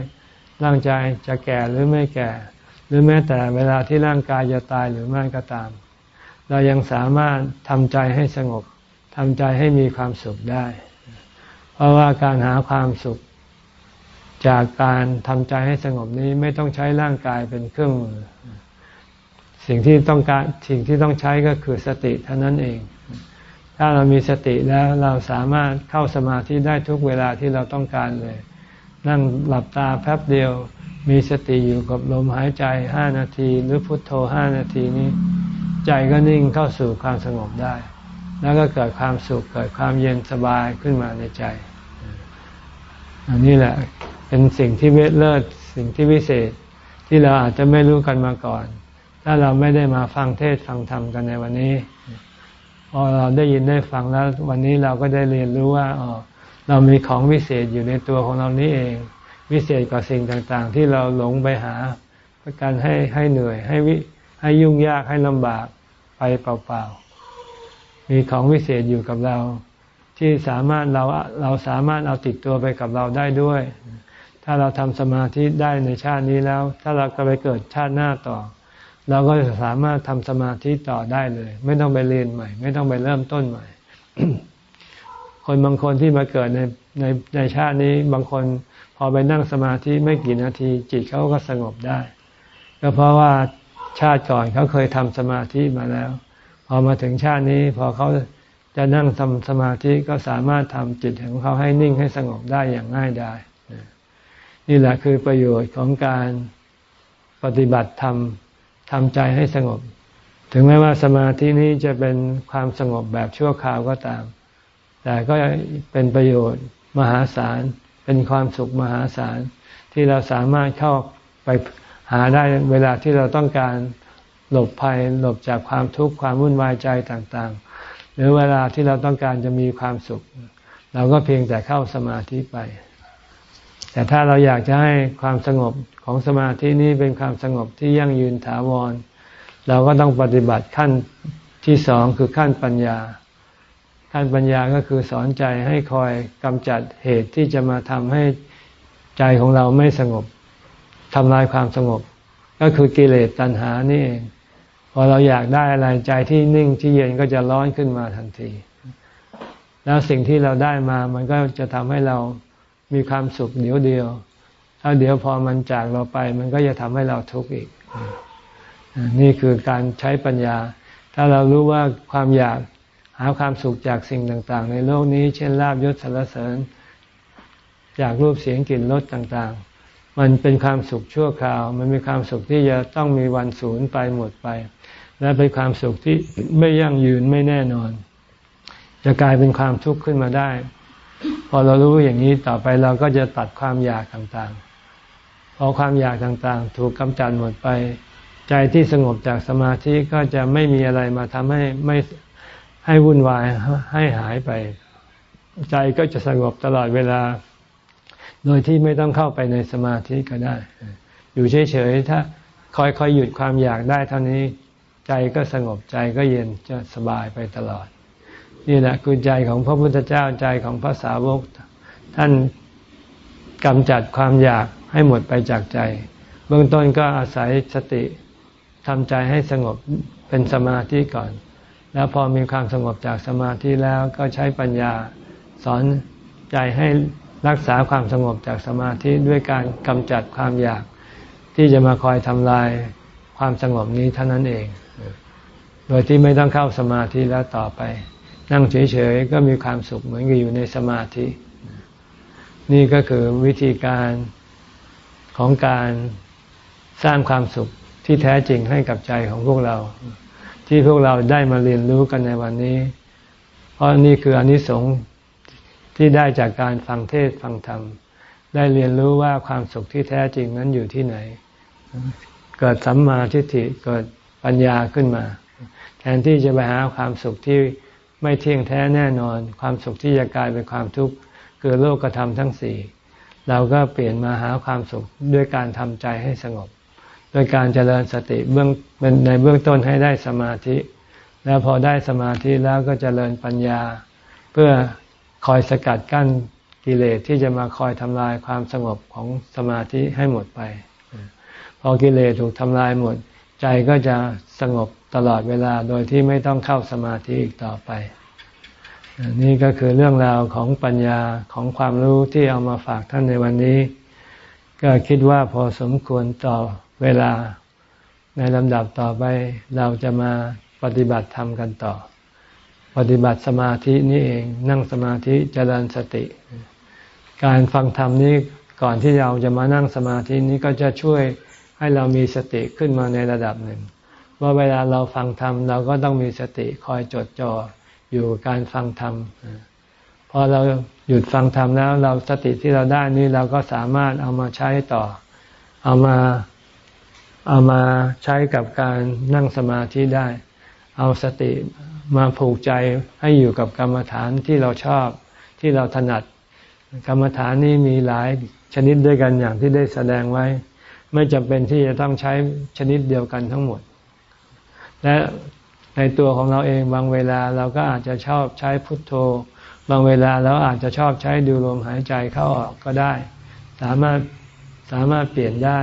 ร่างกายจะแก่หรือไม่แก่ หรือแม้แต่เวลาที่ร่างกายจะตายหรือไม่ก็ตาม เรายังสามารถทำใจให้สงบทำใจให้มีความสุขได้ เพราะว่าการหาความสุข จากการทำใจให้สงบนี้ไม่ต้องใช้ร่างกายเป็นเครื่องมือ สิ่งที่ต้องการสิ่งที่ต้องใช้ก็คือสติเท่านั้นเอง ถ้าเรามีสติแล้วเราสามารถเข้าสมาธิได้ทุกเวลาที่เราต้องการเลย นั่งหลับตาแป๊บเดียว มีสติอยู่กับลมหายใจห้านาที หรือพุทโธห้านาทีนี้ ใจก็นิ่งเข้าสู่ความสงบได้ แล้วก็เกิดความสุขเกิดความเย็นสบายขึ้นมาในใจ อันนี้แหละเป็นสิ่งที่เวทเลิศสิ่งที่วิเศษที่เราอาจจะไม่รู้กันมาก่อน ถ้าเราไม่ได้มาฟังเทศฟังธรรมกันในวันนี้ พอเราได้ยินได้ฟังแล้ว วันนี้เราก็ได้เรียนรู้ว่าเรามีของวิเศษอยู่ในตัวของเรานี้เอง วิเศษกว่าสิ่งต่างๆ ที่เราหลงไปหาการให้ให้เหนื่อยให้วิให้ยุ่งยากให้ลำบากไปเปล่าๆ มีของวิเศษอยู่กับเรา ที่สามารถเราเราสามารถเอาติดตัวไปกับเราได้ด้วย ถ้าเราทำสมาธิได้ในชาตินี้แล้ว ถ้าเราก็ไปเกิดชาติหน้าต่อ เราก็จะสามารถทำสมาธิต่อได้เลย ไม่ต้องไปเรียนใหม่ ไม่ต้องไปเริ่มต้นใหม่ คนบางคนที่มาเกิดในในในชาตินี้บางคน พอไปนั่งสมาธิไม่กี่นาทีจิตเขาก็สงบได้ ก็เพราะว่าชาติก่อนเขาเคยทำสมาธิมาแล้ว พอมาถึงชาตินี้ พอเขาจะนั่งทำสมาธิก็สามารถทำจิตของเขาให้นิ่งให้สงบได้อย่างง่ายดายนี่แหละคือประโยชน์ของการปฏิบัติธรรมทำใจให้สงบ ถึงแม้ว่าสมาธินี้จะเป็นความสงบแบบชั่วคราวก็ตาม แต่ก็เป็นประโยชน์มหาศาล เป็นความสุขมหาศาลที่เราสามารถเข้าไปหาได้เวลาที่เราต้องการหลบภัยหลบจากความทุกข์ความวุ่นวายใจต่างๆ หรือเวลาที่เราต้องการจะมีความสุข เราก็เพียงแต่เข้าสมาธิไป แต่ถ้าเราอยากจะให้ความสงบของสมาธินี้เป็นความสงบที่ยั่งยืนถาวร เราก็ต้องปฏิบัติขั้นที่สองคือขั้นปัญญา ขั้นปัญญาก็คือสอนใจให้คอยกำจัดเหตุที่จะมาทำให้ใจของเราไม่สงบทำลายความสงบ ก็คือกิเลสตัณหานี่เองพอเราอยากได้อะไรใจที่นิ่งที่เย็นก็จะร้อนขึ้นมาทันที แล้วสิ่งที่เราได้มามันก็จะทำให้เรามีความสุขเดียวเดียวถ้าเดี๋ยวพอมันจากเราไป มันก็จะทำให้เราทุกข์อีก นี่คือการใช้ปัญญา ถ้าเรารู้ว่าความอยาก หาความสุขจากสิ่งต่างๆ ในโลกนี้ เช่นลาบยศสรรเสริญ จากรูปเสียงกลิ่นรสต่างๆ มันเป็นความสุขชั่วคราว มันมีความสุขที่จะต้องมีวันสูญไปหมดไป และเป็นความสุขที่ไม่ยั่งยืนไม่แน่นอน จะกลายเป็นความทุกข์ขึ้นมาได้ พอเรารู้อย่างนี้ต่อไปเราก็จะตัดความอยากต่างๆ พอความอยากต่างๆ ถูกกำจัดหมดไป ใจที่สงบจากสมาธิก็จะไม่มีอะไรมาทำให้ไม่ ให้วุ่นวายให้หายไป ใจก็จะสงบตลอดเวลา โดยที่ไม่ต้องเข้าไปในสมาธิก็ได้ อยู่เฉยๆถ้าคอยๆหยุดความอยากได้เท่านี้ ใจก็สงบใจก็เย็นจะสบายไปตลอด นี่แหละคือใจของพระพุทธเจ้าใจของพระสาวก ท่านกำจัดความอยากให้หมดไปจากใจ เบื้องต้นก็อาศัยสติทำใจให้สงบเป็นสมาธิก่อน แล้วพอมีความสงบจากสมาธิแล้วก็ใช้ปัญญาสอนใจให้รักษาความสงบจากสมาธิด้วยการกำจัดความอยาก ที่จะมาคอยทำลายความสงบนี้เท่านั้นเอง โดยที่ไม่ต้องเข้าสมาธิแล้วต่อไป นั่งเฉยๆ ก็มีความสุขเหมือนกับอยู่ในสมาธิ นี่ก็คือวิธีการของการสร้างความสุขที่แท้จริงให้กับใจของพวกเรา ที่พวกเราได้มาเรียนรู้กันในวันนี้ เพราะนี่คืออนิสงส์ที่ได้จากการฟังเทศฟังธรรม ได้เรียนรู้ว่าความสุขที่แท้จริงนั้นอยู่ที่ไหน เกิดสัมมาทิฏฐิเกิดปัญญาขึ้นมา แทนที่จะไปหาความสุขที่ไม่เที่ยงแท้แน่นอน ความสุขที่จะกลายเป็นความทุกข์คือโลกธรรมทั้งสี่เราก็เปลี่ยนมาหาความสุขด้วยการทำใจให้สงบ ด้วยการเจริญสติเบื้องในเบื้องต้นให้ได้สมาธิ แล้วพอได้สมาธิแล้วก็เจริญปัญญา เพื่อคอยสกัดกั้นกิเลสที่จะมาคอยทำลายความสงบของสมาธิให้หมดไป พอกิเลสถูกทำลายหมด ใจก็จะสงบตลอดเวลาโดยที่ไม่ต้องเข้าสมาธิอีกต่อไป นี่ก็คือเรื่องราวของปัญญาของความรู้ที่เอามาฝากท่านในวันนี้ ก็คิดว่าพอสมควรต่อ เวลาในลำดับต่อไปเราจะมาปฏิบัติธรรมกันต่อ ปฏิบัติสมาธินี่เองนั่งสมาธิเจริญสติ การฟังธรรมนี้ก่อนที่เราจะมานั่งสมาธินี้ก็จะช่วยให้เรามีสติขึ้นมาในระดับหนึ่งว่าเวลาเราฟังธรรมเราก็ต้องมีสติคอยจดจ่ออยู่การฟังธรรมพอเราหยุดฟังธรรมแล้ว เราสติที่เราได้นี้เราก็สามารถเอามาใช้ต่อ เอามา เอามาใช้กับการนั่งสมาธิได้ เอาสติมาผูกใจให้อยู่กับกรรมฐานที่เราชอบที่เราถนัด กรรมฐานนี้มีหลายชนิดด้วยกันอย่างที่ได้แสดงไว้ ไม่จำเป็นที่จะต้องใช้ชนิดเดียวกันทั้งหมด และในตัวของเราเองบางเวลาเราก็อาจจะชอบใช้พุทโธ บางเวลาเราอาจจะชอบใช้ดูลมหายใจเข้าออกก็ได้ สามารถสามารถเปลี่ยนได้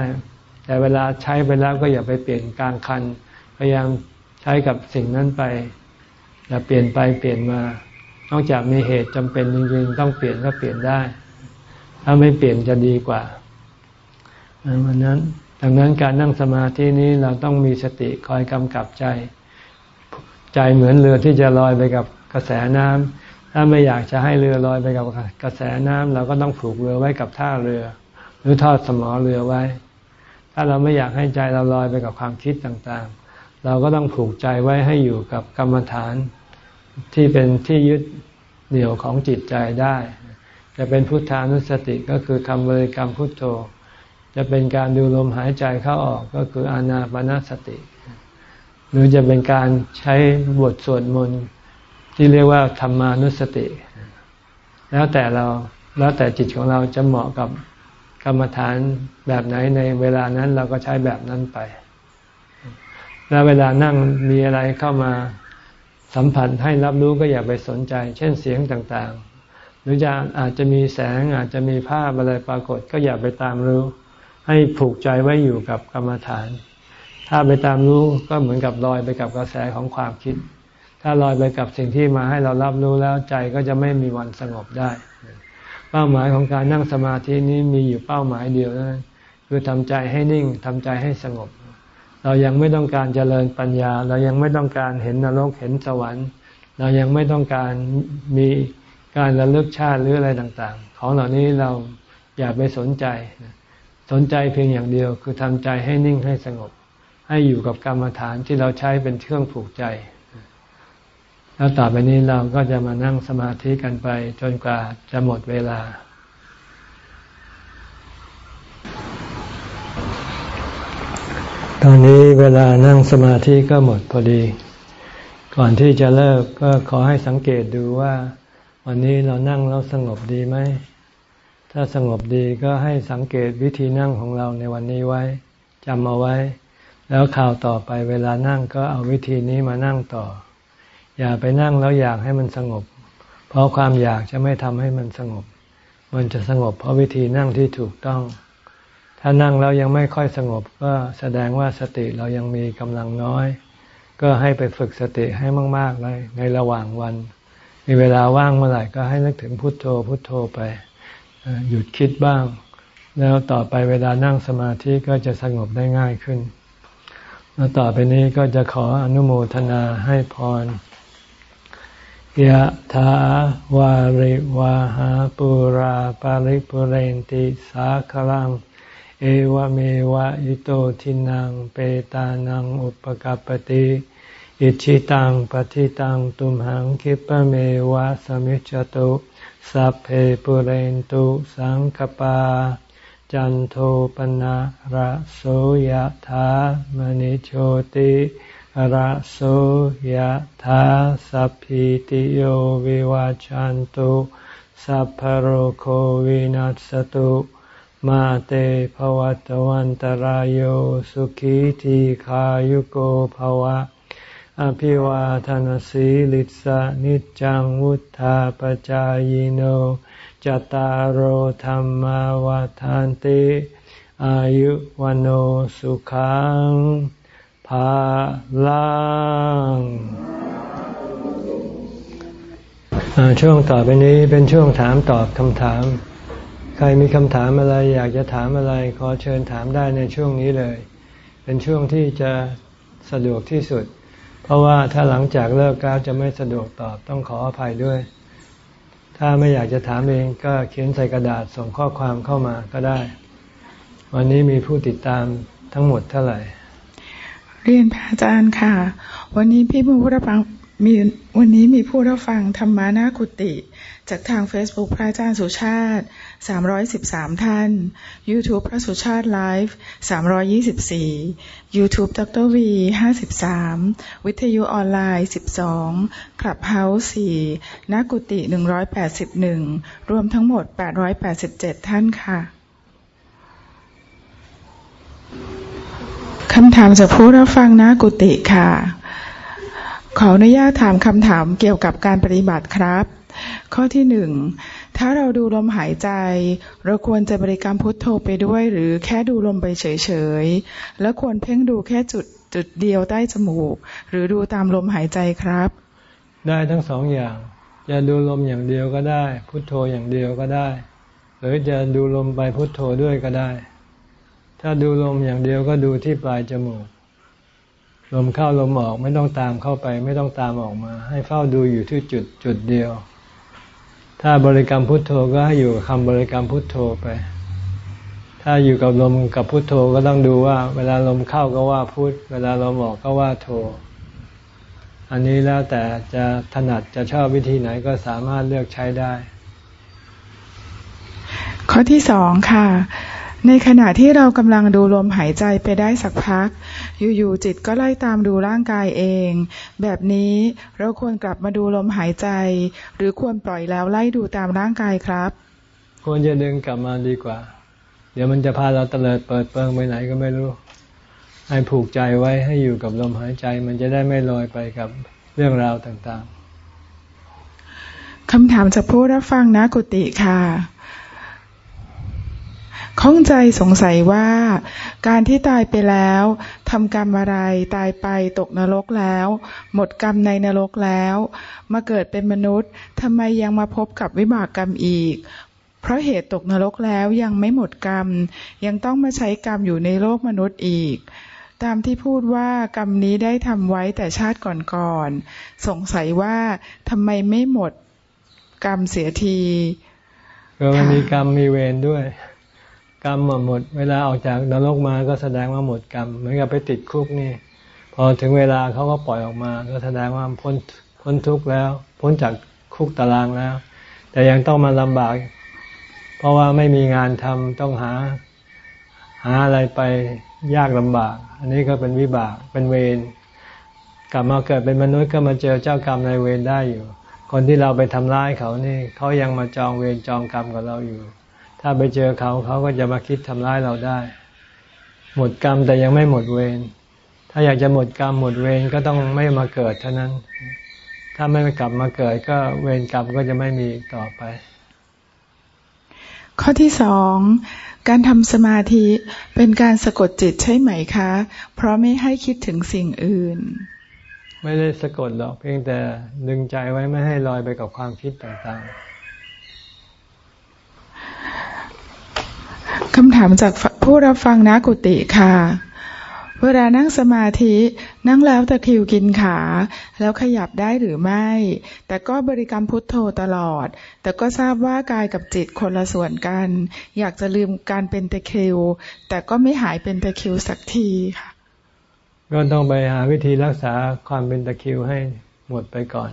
แต่เวลาใช้ไปแล้วก็อย่าไปเปลี่ยนกลางคัน พยายามใช้กับสิ่งนั้นไป อย่าเปลี่ยนไปเปลี่ยนมา นอกจากมีเหตุจำเป็นจริงๆต้องเปลี่ยนก็เปลี่ยนได้ ถ้าไม่เปลี่ยนจะดีกว่าวันนั้นดังนั้นการนั่งสมาธินี้เราต้องมีสติคอยกำกับใจ ใจเหมือนเรือที่จะลอยไปกับกระแสน้ำถ้าไม่อยากจะให้เรือลอยไปกับกระแสน้ำเราก็ต้องผูกเรือไว้กับท่าเรือ หรือทอดสมอเรือไว้ ถ้าเราไม่อยากให้ใจเราลอยไปกับความคิดต่างๆ เราก็ต้องผูกใจไว้ให้อยู่กับกรรมฐานที่เป็นที่ยึดเหนี่ยวของจิตใจได้ จะเป็นพุทธานุสติก็คือคำบริกรรมพุทโธ จะเป็นการดูลมหายใจเข้าออกก็คืออานาปนาสติ หรือจะเป็นการใช้บทสวดมนต์ที่เรียกว่าธรรมานุสติ แล้วแต่เราแล้วแต่จิตของเราจะเหมาะกับ กรรมฐานแบบไหนในเวลานั้นเราก็ใช้แบบนั้นไป แล้วเวลานั่งมีอะไรเข้ามาสัมผัสให้รับรู้ก็อย่าไปสนใจ เช่นเสียงต่างๆ หรือจะอาจจะมีแสงอาจจะมีภาพอะไรปรากฏ ก็อย่าไปตามรู้ ให้ผูกใจไว้อยู่กับกรรมฐาน ถ้าไปตามรู้ก็เหมือนกับลอยไปกับกระแสของความคิด ถ้าลอยไปกับสิ่งที่มาให้เรารับรู้แล้วใจก็จะไม่มีวันสงบได้ เป้าหมายของการนั่งสมาธินี้มีอยู่เป้าหมายเดียวนะคือทำใจให้นิ่งทำใจให้สงบ เรายังไม่ต้องการเจริญปัญญา เรายังไม่ต้องการเห็นนรกเห็นสวรรค์ เรายังไม่ต้องการมีการระลึกชาติหรืออะไรต่างๆ ของเหล่านี้เราอย่าไปสนใจ สนใจเพียงอย่างเดียวคือทำใจให้นิ่งให้สงบ ให้อยู่กับกรรมฐานที่เราใช้เป็นเครื่องผูกใจ แล้วต่อไปนี้เราก็จะมานั่งสมาธิกันไป จนกว่าจะหมดเวลา ตอนนี้เวลานั่งสมาธิก็หมดพอดี ก่อนที่จะเลิกก็ขอให้สังเกตดูว่า วันนี้เรานั่งแล้วสงบดีไหม ถ้าสงบดีก็ให้สังเกตวิธีนั่งของเราในวันนี้ไว้จำเอาไว้ แล้วข่าวต่อไปเวลานั่งก็เอาวิธีนี้มานั่งต่อ อย่าไปนั่งแล้วอยากให้มันสงบ เพราะความอยากจะไม่ทำให้มันสงบ มันจะสงบเพราะวิธีนั่งที่ถูกต้อง ถ้านั่งแล้วยังไม่ค่อยสงบ ก็แสดงว่าสติเรายังมีกำลังน้อย ก็ให้ไปฝึกสติให้มาก ๆ เลย ในระหว่างวัน มีเวลาว่างเมื่อไหร่ก็ให้นึกถึงพุทโธพุทโธไป หยุดคิดบ้าง แล้วต่อไปเวลานั่งสมาธิก็จะสงบได้ง่ายขึ้นแล้วต่อไปนี้ก็จะขออนุโมทนาให้พร ยะถาวาริวาหาปุราปาริปุเรนติสาคลัง เอวเมวะอิโตทินังเปตานังอุปกัปติอิชิตังปฏิตังตุมหังคิปะเมวะสมิจจตุสัพเพปุเรนตุสังคปา จันโทปนะระโสยธามณิโชติ ระโสยธาสัพพิติโยวิวาจันตุสัพพโรโควินัสตุมาเตภวัตวันตารโยสุขีทีขายุโกภวะ อภิวาทานสีลิสานิจังวุธาปจายโนจตารโหธรรมวาทานติ อายุวันโอสุขัง ภาลังช่วงต่อไปนี้เป็นช่วงถามตอบคำถาม ใครมีคำถามอะไร อยากจะถามอะไร ขอเชิญถามได้ในช่วงนี้เลย เป็นช่วงที่จะสะดวกที่สุด เพราะว่าถ้าหลังจากเลิกการจะไม่สะดวกตอบต้องขออภัยด้วย ถ้าไม่อยากจะถามเองก็เขียนใส่กระดาษส่งข้อความเข้ามาก็ได้ วันนี้มีผู้ติดตามทั้งหมดเท่าไหร่ เรียนพระอาจารย์ค่ะ วันนี้พี่ผู้รับฟังมีวันนี้มีผู้รับฟังธรรมะหน้ากุฏิ จากทาง Facebook พระอาจารย์สุชาติ 313 ท่าน YouTube พระสุชาติไลฟ์324 YouTube ดร.วี53 วิทยุออนไลน์ 12 Clubhouse 4 หน้ากุฏิ 181 รวมทั้งหมด 887 ท่านค่ะ คำถามจากผู้รับฟังนากุติค่ะ ขออนุญาตถามคำถามเกี่ยวกับการปฏิบัติครับ ข้อที่หนึ่งถ้าเราดูลมหายใจ เราควรจะบริกรรมพุทโธไปด้วย หรือแค่ดูลมไปเฉยๆ แล้วควรเพ่งดูแค่จุดจุดเดียวใต้จมูก หรือดูตามลมหายใจครับ ได้ทั้งสองอย่างจะดูลมอย่างเดียวก็ได้ พุทโธอย่างเดียวก็ได้ หรือจะดูลมไปพุทโธด้วยก็ได้ ถ้าดูลมอย่างเดียวก็ดูที่ปลายจมูก ลมเข้าลมออกไม่ต้องตามเข้าไป ไม่ต้องตามออกมา ให้เฝ้าดูอยู่ที่จุดจุดเดียว ถ้าบริกรรมพุทโธก็ให้อยู่กับคำบริกรรมพุทโธไป ถ้าอยู่กับลมกับพุทโธก็ต้องดูว่า เวลาลมเข้าก็ว่าพุทเวลาลมออกก็ว่าโธอันนี้แล้วแต่จะถนัดจะชอบวิธีไหนก็สามารถเลือกใช้ได้ ข้อที่สองค่ะ ในขณะที่เรากำลังดูลมหายใจไปได้สักพัก อยู่ๆจิตก็ไล่ตามดูร่างกายเอง แบบนี้เราควรกลับมาดูลมหายใจ หรือควรปล่อยแล้วไล่ดูตามร่างกายครับ ควรจะดึงกลับมาดีกว่า เดี๋ยวมันจะพาเราเตลิดเปิดเปิงไปไหนก็ไม่รู้ ให้ผูกใจไว้ให้อยู่กับลมหายใจมันจะได้ไม่ลอยไปกับเรื่องราวต่างๆคำถามจากผู้รับฟังนะกุติค่ะ ข้องใจสงสัยว่าการที่ตายไปแล้วทำกรรมอะไรตายไปตกนรกแล้ว หมดกรรมในนรกแล้ว มาเกิดเป็นมนุษย์ทำไมยังมาพบกับวิบากกรรมอีก เพราะเหตุตกนรกแล้วยังไม่หมดกรรม ยังต้องมาใช้กรรมอยู่ในโลกมนุษย์อีก ตามที่พูดว่ากรรมนี้ได้ทำไว้แต่ชาติก่อนๆสงสัยว่าทำไมไม่หมดกรรมเสียทีก็มันมีกรรมมีเวรด้วย กรรมหมด เวลาออกจากนรกมาก็แสดงว่าหมดกรรมเหมือนกับไปติดคุกนี่ พอถึงเวลาเขาก็ปล่อยออกมา ก็แสดงว่าพ้นพ้นทุกข์แล้ว พ้นจากคุกตารางแล้ว แต่ยังต้องมาลำบาก เพราะว่าไม่มีงานทำต้องหาหาอะไรไปยากลำบาก อันนี้ก็เป็นวิบาก เป็นเวร กลับมาเกิดเป็นมนุษย์ก็มาเจอเจ้ากรรมนายเวรได้อยู่ คนที่เราไปทำร้ายเขานี่เขายังมาจองเวรจองกรรมกับเราอยู่ ถ้าไปเจอเขาเขาก็จะมาคิดทำร้ายเราได้ หมดกรรมแต่ยังไม่หมดเวรถ้าอยากจะหมดกรรมหมดเวรก็ต้องไม่มาเกิดเท่านั้น ถ้าไม่กลับมาเกิดก็เวรกรรมก็จะไม่มีต่อไป ข้อที่สองการทำสมาธิเป็นการสะกดจิตใช่ไหมคะ เพราะไม่ให้คิดถึงสิ่งอื่น ไม่ได้สะกดหรอกเพียงแต่ดึงใจไว้ไม่ให้ลอยไปกับความคิดต่างๆ คำถามจากผู้รับฟังนะกุติค่ะ เวลานั่งสมาธินั่งแล้วตะคิวกินขา แล้วขยับได้หรือไม่ แต่ก็บริกรรมพุทโธตลอด แต่ก็ทราบว่ากายกับจิตคนละส่วนกัน อยากจะลืมการเป็นตะคิว แต่ก็ไม่หายเป็นตะคิวสักทีค่ะ ก็ต้องไปหาวิธีรักษาความเป็นตะคิวให้หมดไปก่อน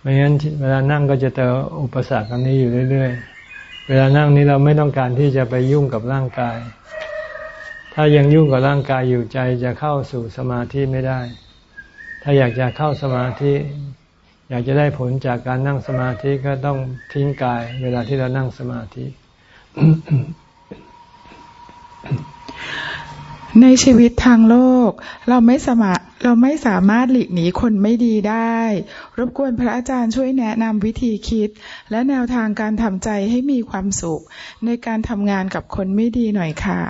ไม่งั้นเวลานั่งก็จะเจออุปสรรคอันนี้อยู่เรื่อยๆ เวลานั่งนี้เราไม่ต้องการที่จะไปยุ่งกับร่างกาย ถ้ายังยุ่งกับร่างกายอยู่ใจจะเข้าสู่สมาธิไม่ได้ ถ้าอยากจะเข้าสมาธิ อยากจะได้ผลจากการนั่งสมาธิก็ต้องทิ้งกาย เวลาที่เรานั่งสมาธิ ในชีวิตทางโลก เราไม่สามารถเราไม่สามารถหลีกหนีคนไม่ดีได้ รบกวนพระอาจารย์ช่วยแนะนำวิธีคิด และแนวทางการทำใจให้มีความสุข ในการทำงานกับคนไม่ดีหน่อยค่ะ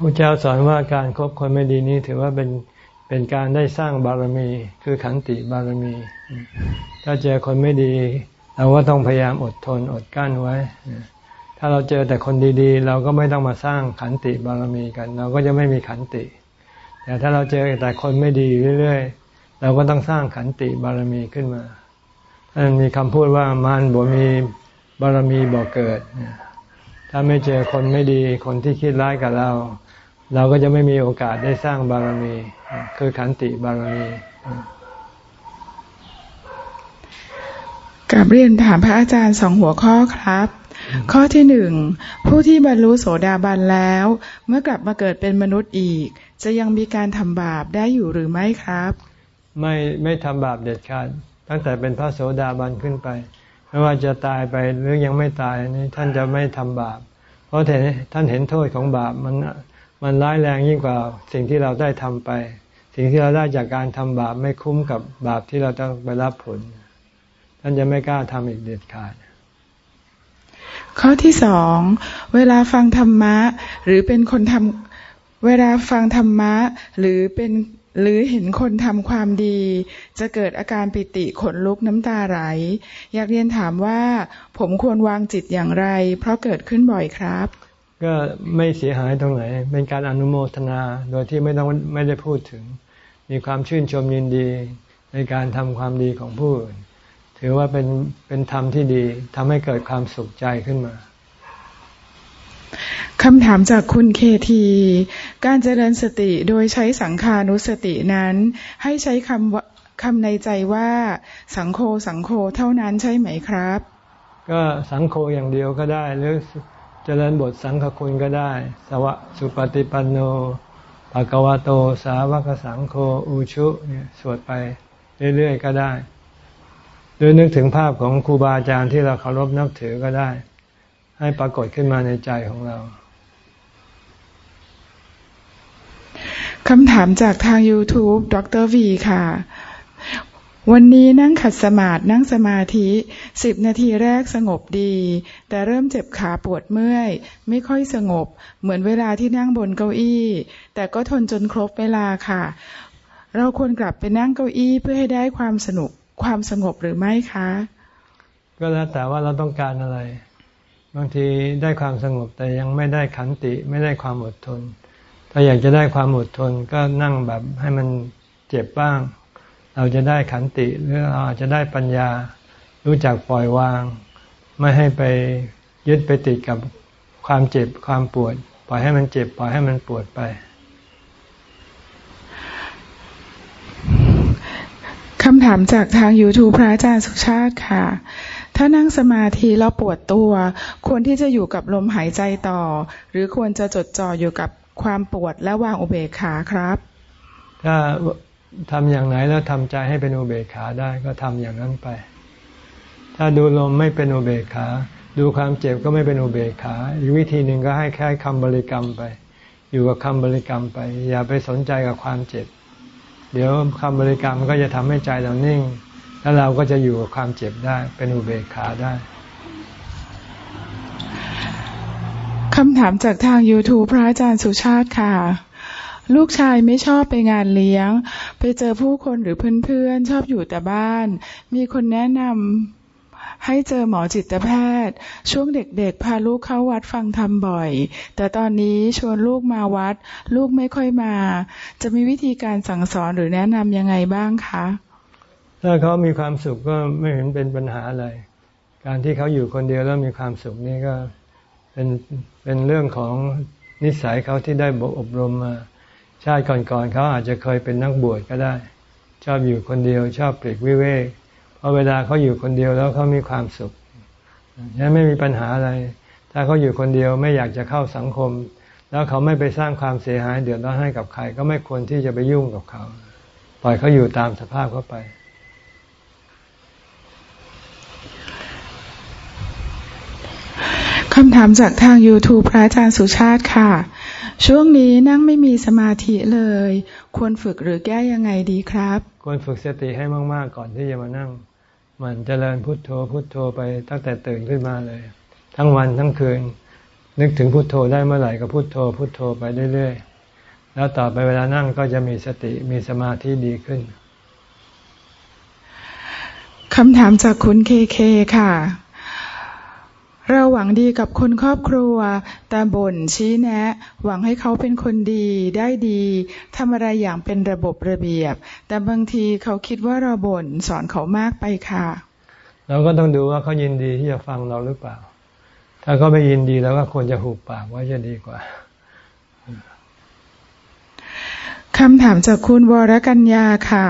พระเจ้าสอนว่าการครบคนไม่ดีนี้ถือว่าเป็นเป็นการได้สร้างบารมี คือขันติบารมี ถ้าเจอคนไม่ดี เราก็ต้องพยายามอดทนอดกั้นไว้ ถ้าเราเจอแต่คนดีๆ เราก็ไม่ต้องมาสร้างขันติบารมีกัน เราก็จะไม่มีขันติ แต่ถ้าเราเจอแต่คนไม่ดีเรื่อยๆ เราก็ต้องสร้างขันติบารมีขึ้นมาท่านมีคำพูดว่ามานบ่มีบารมีบ่เกิด ถ้าไม่เจอคนไม่ดี คนที่คิดร้ายกับเรา เราก็จะไม่มีโอกาสได้สร้างบารมี คือขันติบารมี กับเรียนถามพระอาจารย์สองหัวข้อครับ ข้อที่หนึ่งผู้ที่บรรลุโสดาบันแล้ว เมื่อกลับมาเกิดเป็นมนุษย์อีก จะยังมีการทำบาปได้อยู่หรือไม่ครับ ไม่ไม่ทำบาปเด็ดขาดตั้งแต่เป็นพระโสดาบันขึ้นไปไม่ว่าจะตายไปหรือยังไม่ตายนี่ท่านจะไม่ทำบาป เพราะท่านเห็นโทษของบาปมันมันร้ายแรงยิ่งกว่าสิ่งที่เราได้ทำไป สิ่งที่เราได้จากการทำบาปไม่คุ้มกับบาปที่เราต้องไปรับผล ท่านจะไม่กล้าทำอีกเด็ดขาด ข้อที่สองเวลาฟังธรรมะ หรือเป็นคนทำเวลาฟังธรรมะ หรือเป็นหรือเห็นคนทำความดี จะเกิดอาการปิติขนลุกน้ำตาไหล อยากเรียนถามว่า ผมควรวางจิตอย่างไร เพราะเกิดขึ้นบ่อยครับ ก็ไม่เสียหายตรงไหน เป็นการอนุโมทนาโดยที่ไม่ต้องไม่ได้พูดถึง มีความชื่นชมยินดีในการทำความดีของผู้อื่น ถือว่าเป็นเป็นธรรมที่ดีทำให้เกิดความสุขใจขึ้นมาคำถามจากคุณเคที การเจริญสติโดยใช้สังขานุสตินั้น ให้ใช้คำคำในใจว่าสังโฆสังโฆเท่านั้นใช่ไหมครับ ก็สังโฆอย่างเดียวก็ได้ หรือเจริญบทสังฆคุณก็ได้ สวะสุปฏิปันโนภะกวาโตสาวกสังโฆอุชุเนี่ยสวดไปเรื่อยๆก็ได้ห รือนึกถึงภาพของครูบาอาจารย์ที่เราเคารพนับถือก็ได้ ให้ปรากฏขึ้นมาในใจของเราคำถามจากทาง YouTube ดรวีค่ะ วันนี้นั่งขัดสมาธินั่งสมาธิสิบนาทีแรกสงบดี แต่เริ่มเจ็บขาปวดเมื่อย ไม่ค่อยสงบ เหมือนเวลาที่นั่งบนเก้าอี้ แต่ก็ทนจนครบเวลาค่ะ เราควรกลับไปนั่งเก้าอี้เพื่อให้ได้ความสนุก ความสงบหรือไม่คะ ก็แล้วแต่ว่าเราต้องการอะไร บางทีได้ความสงบแต่ยังไม่ได้ขันติไม่ได้ความอดทน ถ้าอยากจะได้ความอดทนก็นั่งแบบให้มันเจ็บบ้าง เราจะได้ขันติหรือเราอาจจะได้ปัญญารู้จักปล่อยวาง ไม่ให้ไปยึดไปติดกับความเจ็บความปวด ปล่อยให้มันเจ็บ ปล่อยให้มันปวดไป คำถามจากทาง YouTube พระอาจารย์สุชาติค่ะ ถ้านั่งสมาธิแล้วปวดตัว ควรที่จะอยู่กับลมหายใจต่อ หรือควรจะจดจ่ออยู่กับความปวดและวางอุเบกขาครับ ถ้าทำอย่างไหนแล้วทำใจให้เป็นอุเบกขาได้ก็ทำอย่างนั้นไป ถ้าดูลมไม่เป็นอุเบกขา ดูความเจ็บก็ไม่เป็นอุเบกขา อีกวิธีหนึ่งก็ให้แค่คำบริกรรมไป อยู่กับคำบริกรรมไป อย่าไปสนใจกับความเจ็บ เดี๋ยวคำบริกรรมก็จะทำให้ใจเรานิ่ง แล้วเราก็จะอยู่กับความเจ็บได้ เป็นอุเบกขาได้คำถามจากทาง YouTube พระอาจารย์สุชาติค่ะ ลูกชายไม่ชอบไปงานเลี้ยง ไปเจอผู้คนหรือเพื่อนๆ ชอบอยู่แต่บ้าน มีคนแนะนำ ให้เจอหมอจิตแพทย์ ช่วงเด็กๆ พาลูกเข้าวัดฟังธรรมบ่อย แต่ตอนนี้ชวนลูกมาวัด ลูกไม่ค่อยมา จะมีวิธีการสั่งสอนหรือแนะนำยังไงบ้างคะ ถ้าเขามีความสุขก็ไม่เห็นเป็นปัญหาอะไร การที่เขาอยู่คนเดียวแล้วมีความสุขนี่ก็เป็นเป็นเรื่องของนิสัยเขาที่ได้อบรมมาชาติก่อนๆเขาอาจจะเคยเป็นนักบวชก็ได้ ชอบอยู่คนเดียวชอบปลีกวิเวก พอเวลาเขาอยู่คนเดียวแล้วเขามีความสุขยังไม่มีปัญหาอะไร ถ้าเขาอยู่คนเดียวไม่อยากจะเข้าสังคม แล้วเขาไม่ไปสร้างความเสียหายเดือดร้อนให้กับใคร ก็ไม่ควรที่จะไปยุ่งกับเขา ปล่อยเขาอยู่ตามสภาพเขาไป คำถามจากทาง YouTube พระอาจารย์สุชาติค่ะ ช่วงนี้นั่งไม่มีสมาธิเลย ควรฝึกหรือแก้ยังไงดีครับ ควรฝึกสติให้มาก ๆ ก่อนที่จะมานั่ง มันเจริญพุทโธพุทโธไปตั้งแต่ตื่นขึ้นมาเลย ทั้งวันทั้งคืน นึกถึงพุทโธได้เมื่อไหร่ก็พุทโธ พุทโธไปเรื่อยๆ แล้วต่อไปเวลานั่งก็จะมีสติมีสมาธิดีขึ้นคำถามจากคุณเคเคค่ะ เราหวังดีกับคนครอบครัว แต่บ่นชี้แนะ หวังให้เขาเป็นคนดีได้ดีทำอะไรอย่างเป็นระบบระเบียบ แต่บางทีเขาคิดว่าเราบ่นสอนเขามากไปค่ะ เราก็ต้องดูว่าเขายินดีที่จะฟังเราหรือเปล่า ถ้าเขาไม่ยินดีแล้วก็ควรจะหุบปากไว้จะดีกว่าคำถามจากคุณวรกัญญาค่ะ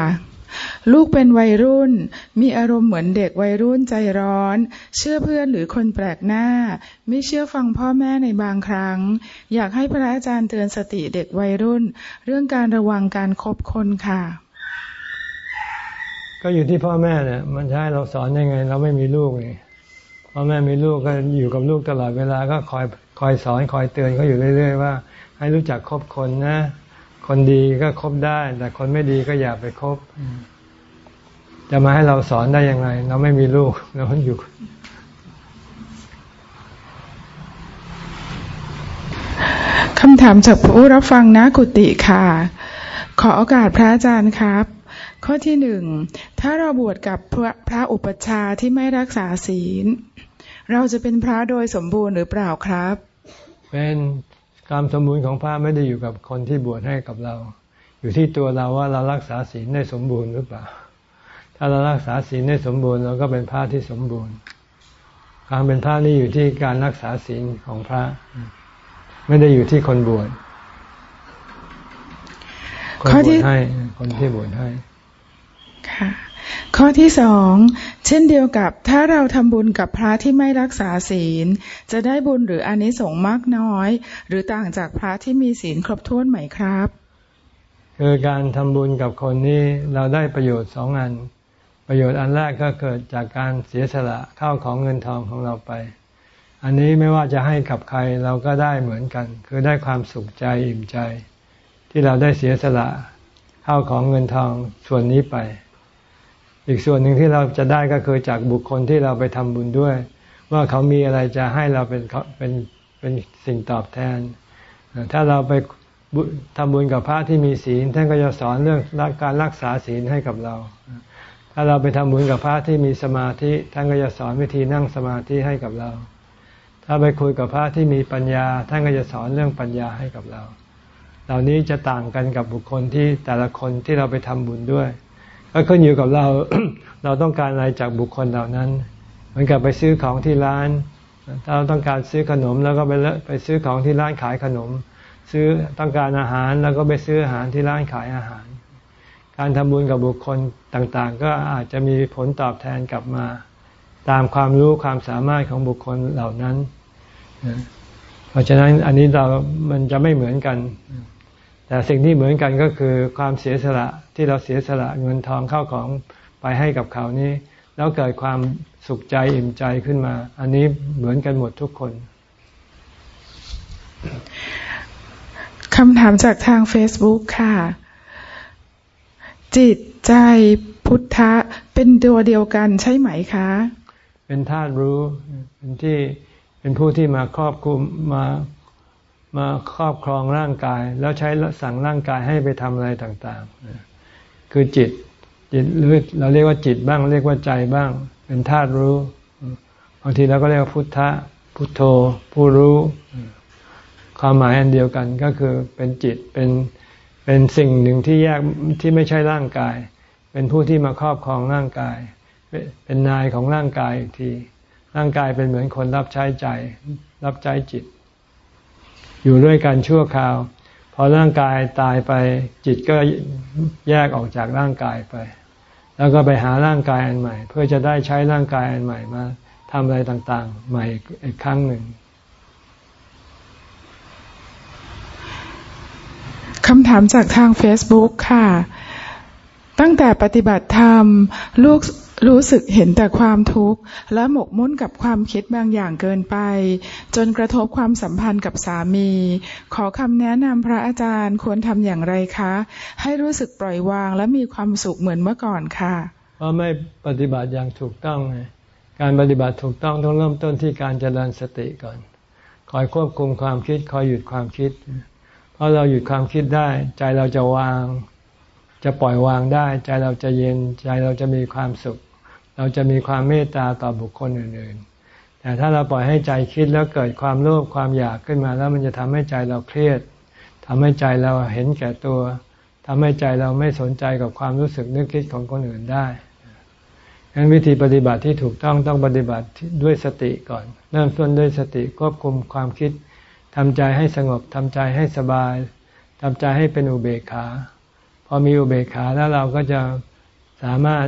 ลูกเป็นวัยรุ่น มีอารมณ์เหมือนเด็กวัยรุ่นใจร้อน เชื่อเพื่อนหรือคนแปลกหน้า ไม่เชื่อฟังพ่อแม่ในบางครั้ง อยากให้พระอาจารย์เตือนสติเด็กวัยรุ่น เรื่องการระวังการคบคนค่ะ ก็อยู่ที่พ่อแม่เนี่ยมันให้เราสอนยังไง เราไม่มีลูกไงพ่อแม่มีลูกก็อยู่กับลูกตลอดเวลาก็คอยคอยสอนคอยเตือนเขาอยู่เรื่อย ๆ ว่า ให้รู้จักคบคนนะ คนดีก็คบได้ แต่คนไม่ดีก็อย่าไปคบ จะมาให้เราสอนได้ยังไง เราไม่มีลูกเราอยู่คำถามจากผู้รับฟังนะกุติค่ะ ขอโอกาสพระอาจารย์ครับ ข้อที่หนึ่ง ถ้าเราบวชกับพระพระอุปชาที่ไม่รักษาศีล เราจะเป็นพระโดยสมบูรณ์หรือเปล่าครับ เป็นความสมบูรณ์ของพระไม่ได้อยู่กับคนที่บวชให้กับเรา อยู่ที่ตัวเราว่าเรารักษาศีลได้สมบูรณ์หรือเปล่า ถ้าเรารักษาศีลได้สมบูรณ์เราก็เป็นพระที่สมบูรณ์ความเป็นพระนี่อยู่ที่การรักษาศีลของพระ ไม่ได้อยู่ที่คนบวชคนบวชให้ คนที่บวชให้ค่ะข้อที่สองเช่นเดียวกับถ้าเราทำบุญกับพระที่ไม่รักษาศีล จะได้บุญหรืออนิสงส์มากน้อย หรือต่างจากพระที่มีศีลครบถ้วนไหมครับ คือการทำบุญกับคนนี้เราได้ประโยชน์สองอัน ประโยชน์อันแรกก็เกิดจากการเสียสละเข้าของเงินทองของเราไป อันนี้ไม่ว่าจะให้กับใครเราก็ได้เหมือนกัน คือได้ความสุขใจอิ่มใจ ที่เราได้เสียสละเข้าของเงินทองส่วนนี้ไป อีกส่วนหนึ่งที่เราจะได้ก็คือจากบุคคลที่เราไปทำบุญด้วย ว่าเขามีอะไรจะให้เราเป็นเป็นเป็นสิ่งตอบแทน ถ้าเราไปทำบุญกับพระที่มีศีลท่านก็จะสอนเรื่องการรักษาศีลให้กับเรา ถ้าเราไปทำบุญกับพระที่มีสมาธิท่านก็จะสอนวิธีนั่งสมาธิให้กับเรา ถ้าไปคุยกับพระที่มีปัญญา ท่านก็จะสอนเรื่องปัญญาให้กับเรา เหล่านี้จะต่างกันกับบุคคลที่แต่ละคนที่เราไปทำบุญด้วย ก็ขึ้นอยู่กับเราเราต้องการอะไรจากบุคคลเหล่านั้น เหมือนกับไปซื้อของที่ร้าน ถ้าเราต้องการซื้อขนมแล้วก็ไปไปซื้อของที่ร้านขายขนม ซื้อต้องการอาหารแล้วก็ไปซื้ออาหารที่ร้านขายอาหาร การทำบุญกับบุคคลต่างๆ ก็อาจจะมีผลตอบแทนกลับมา ตามความรู้ความสามารถของบุคคลเหล่านั้น เพราะฉะนั้นอันนี้เรามันจะไม่เหมือนกัน แต่สิ่งที่เหมือนกันก็คือความเสียสละที่เราเสียสละเงินทองเข้าของไปให้กับเขานี้ แล้วเกิดความสุขใจอิ่มใจขึ้นมา อันนี้เหมือนกันหมดทุกคนคำถามจากทาง Facebook ค่ะ จิตใจพุทธะเป็นตัวเดียวกันใช่ไหมคะ เป็นธาตุรู้เป็นที่เป็นผู้ที่มาครอบคุมมามาครอบครองร่างกาย แล้วใช้สั่งร่างกายให้ไปทำอะไรต่างๆ คือจิตจิตหรือเราเรียกว่าจิตบ้าง เรียกว่าใจบ้าง เป็นธาตุรู้บางทีเราก็เรียกว่าพุทธะพุทโธ ผู้รู้ ความหมายอันเดียวกันก็คือเป็นจิตเป็น เป็นสิ่งหนึ่งที่แยกที่ไม่ใช่ร่างกาย เป็นผู้ที่มาครอบครองร่างกาย เป็นนายของร่างกายอีกที ร่างกายเป็นเหมือนคนรับใช้ใจ รับใช้จิต อยู่ด้วยกันชั่วคราว พอร่างกายตายไปจิตก็แยกออกจากร่างกายไป แล้วก็ไปหาร่างกายอันใหม่ เพื่อจะได้ใช้ร่างกายอันใหม่มาทำอะไรต่างๆ ใหม่อีกครั้งหนึ่ง คำถามจากทาง Facebook ค่ะ ตั้งแต่ปฏิบัติธรรม ลูกรู้สึกเห็นแต่ความทุกข์ และหมกมุ่นกับความคิดบางอย่างเกินไป จนกระทบความสัมพันธ์กับสามี ขอคำแนะนำพระอาจารย์ควรทำอย่างไรคะ ให้รู้สึกปล่อยวางและมีความสุขเหมือนเมื่อก่อนค่ะเพราะไม่ปฏิบัติอย่างถูกต้องไงการปฏิบัติถูกต้องต้องเริ่มต้นที่การเจริญสติก่อน คอยควบคุมความคิด คอยหยุดความคิด เพราะเราหยุดความคิดได้ ใจเราจะวาง จะปล่อยวางได้ ใจเราจะเย็น ใจเราจะมีความสุข เราจะมีความเมตตาต่อบุคคลอื่น ๆ แต่ถ้าเราปล่อยให้ใจคิดแล้วเกิดความโลภความอยากขึ้นมา แล้วมันจะทำให้ใจเราเครียดทำให้ใจเราเห็นแก่ตัวทำให้ใจเราไม่สนใจกับความรู้สึกนึกคิดของคนอื่นได้งั้นวิธีปฏิบัติที่ถูกต้องต้องปฏิบัติด้วยสติก่อน เริ่มต้นด้วยสติควบคุมความคิด ทำใจให้สงบทำใจให้สบายทำใจให้เป็นอุเบกขา พอมีอุเบกขาแล้วเราก็จะสามารถ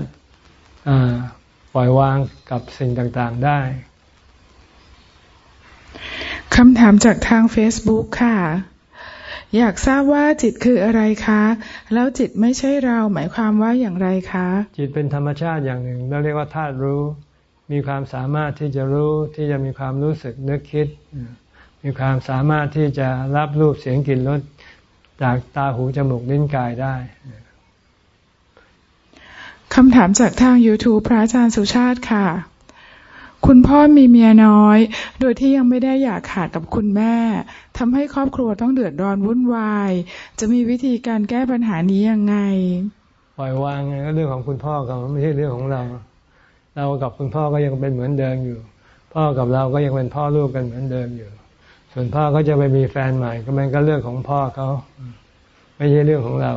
ปล่อยวางกับสิ่งต่างๆได้คำถามจากทาง Facebook ค่ะ อยากทราบว่าจิตคืออะไรคะ แล้วจิตไม่ใช่เราหมายความว่าอย่างไรคะ จิตเป็นธรรมชาติอย่างหนึ่งเราเรียกว่าธาตุรู้ มีความสามารถที่จะรู้ที่จะมีความรู้สึกนึกคิด มีความสามารถที่จะรับรูปเสียงกลิ่นรสจากตาหูจมูกลิ้นกายได้คำถามจากทาง YouTube พระอาจารย์สุชาติค่ะ คุณพ่อมีเมียน้อย โดยที่ยังไม่ได้อยากขาดกับคุณแม่ ทำให้ครอบครัวต้องเดือดร้อนวุ่นวาย จะมีวิธีการแก้ปัญหานี้ยังไง ปล่อยวางไงก็เรื่องของคุณพ่อกับไม่ใช่เรื่องของเรา เรากับคุณพ่อก็ยังเป็นเหมือนเดิมอยู่ พ่อกับเราก็ยังเป็นพ่อลูกกันเหมือนเดิมอยู่ ส่วนพ่อก็จะไปมีแฟนใหม่ ก็มันก็เรื่องของพ่อเขาไม่ใช่เรื่องของเรา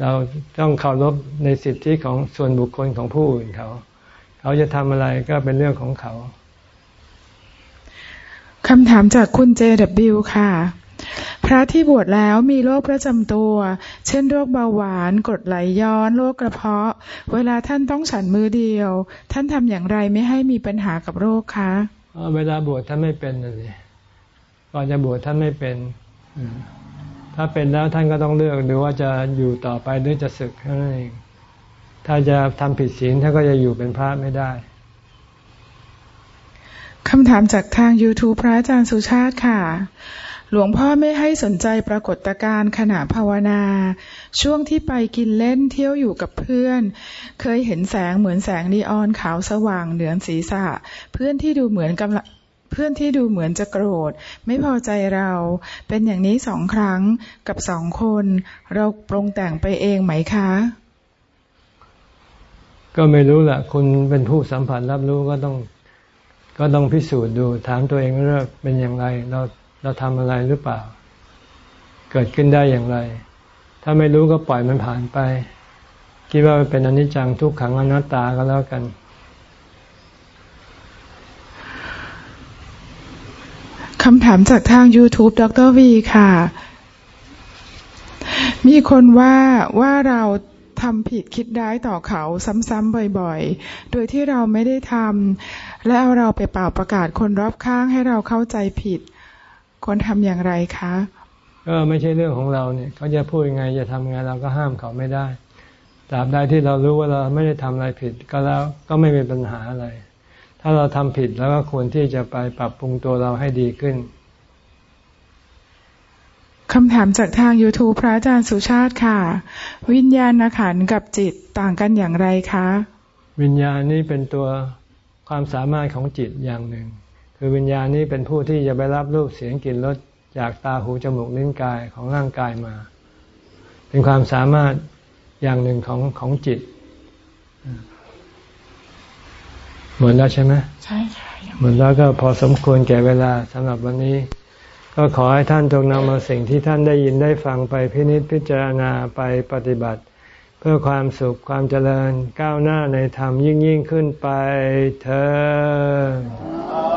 เราต้องเคารพในสิทธิของส่วนบุคคลของผู้อื่นเขา เขาจะทำอะไรก็เป็นเรื่องของเขาคำถามจากคุณเจดบิวค่ะ พระที่บวชแล้วมีโรคประจำตัว เช่นโรคเบาหวานกรดไหลย้อนโรคกระเพาะ เวลาท่านต้องฉันมือเดียว ท่านทำอย่างไรไม่ให้มีปัญหากับโรคคะเวลาบวชท่านไม่เป็นเลย ก่อนจะบวชท่านไม่เป็น ถ้าเป็นแล้วท่านก็ต้องเลือกดูว่าจะอยู่ต่อไปหรือจะศึกแค่นั้นเอง ถ้าจะทำผิดศีลท่านก็จะอยู่เป็นพระไม่ได้คำถามจากทาง YouTube พระอาจารย์สุชาติค่ะ หลวงพ่อไม่ให้สนใจปรากฏการณ์ขณะภาวนา ช่วงที่ไปกินเล่นเที่ยวอยู่กับเพื่อน เคยเห็นแสงเหมือนแสงนีออนขาวสว่างเหนือศีรษะ เพื่อนที่ดูเหมือนกำลัง เพื่อนที่ดูเหมือนจะโกรธ ไม่พอใจเรา เป็นอย่างนี้สองครั้งกับสองคน เราปรงแต่งไปเองไหมคะ ก็ไม่รู้แหละคุณเป็นผู้สัมผัสรับรู้ก็ต้อง ก็ต้องพิสูจน์ดูถามตัวเองว่าเป็นอย่างไร เราเราทำอะไรหรือเปล่า เกิดขึ้นได้อย่างไร ถ้าไม่รู้ก็ปล่อยมันผ่านไป คิดว่าเป็นอนิจจังทุกขังอนัตตาก็แล้วกัน คำถามจากทาง YouTube ดรวีค่ะ มีคนว่าว่าเราทำผิดคิดร้ายต่อเขาซ้ำๆบ่อยๆ โดยที่เราไม่ได้ทำและเอาเราไปเป่าประกาศคนรอบข้างให้เราเข้าใจผิด ควรทำอย่างไรคะ ก็ไม่ใช่เรื่องของเราเนี่ยเขาจะพูดยังไงจะทำไงเราก็ห้ามเขาไม่ได้ตราบใดที่เรารู้ว่าเราไม่ได้ทำอะไรผิด ก็แล้วก็ไม่มีปัญหาอะไร ถ้าเราทำผิดแล้วก็ควรที่จะไปปรับปรุงตัวเราให้ดีขึ้นคำถามจากทาง YouTube พระอาจารย์สุชาติค่ะ วิญญาณขันกับจิตต่างกันอย่างไรคะ วิญญาณนี้เป็นตัวความสามารถของจิตอย่างหนึ่ง คือวิญญาณนี้เป็นผู้ที่จะไปรับรูปเสียงกลิ่นรสจากตาหูจมูกลิ้นกายของร่างกายมา เป็นความสามารถอย่างหนึ่งของของจิต หมดแล้วใช่ไหมใช่ค่ะหมดแล้วก็พอสมควรแก่เวลาสำหรับวันนี้ ก็ขอให้ท่านจงนำเอาสิ่งที่ท่านได้ยินได้ฟังไปพินิจพิจารณาไปปฏิบัติ เพื่อความสุขความเจริญก้าวหน้าในธรรมยิ่งยิ่งขึ้นไปเธอ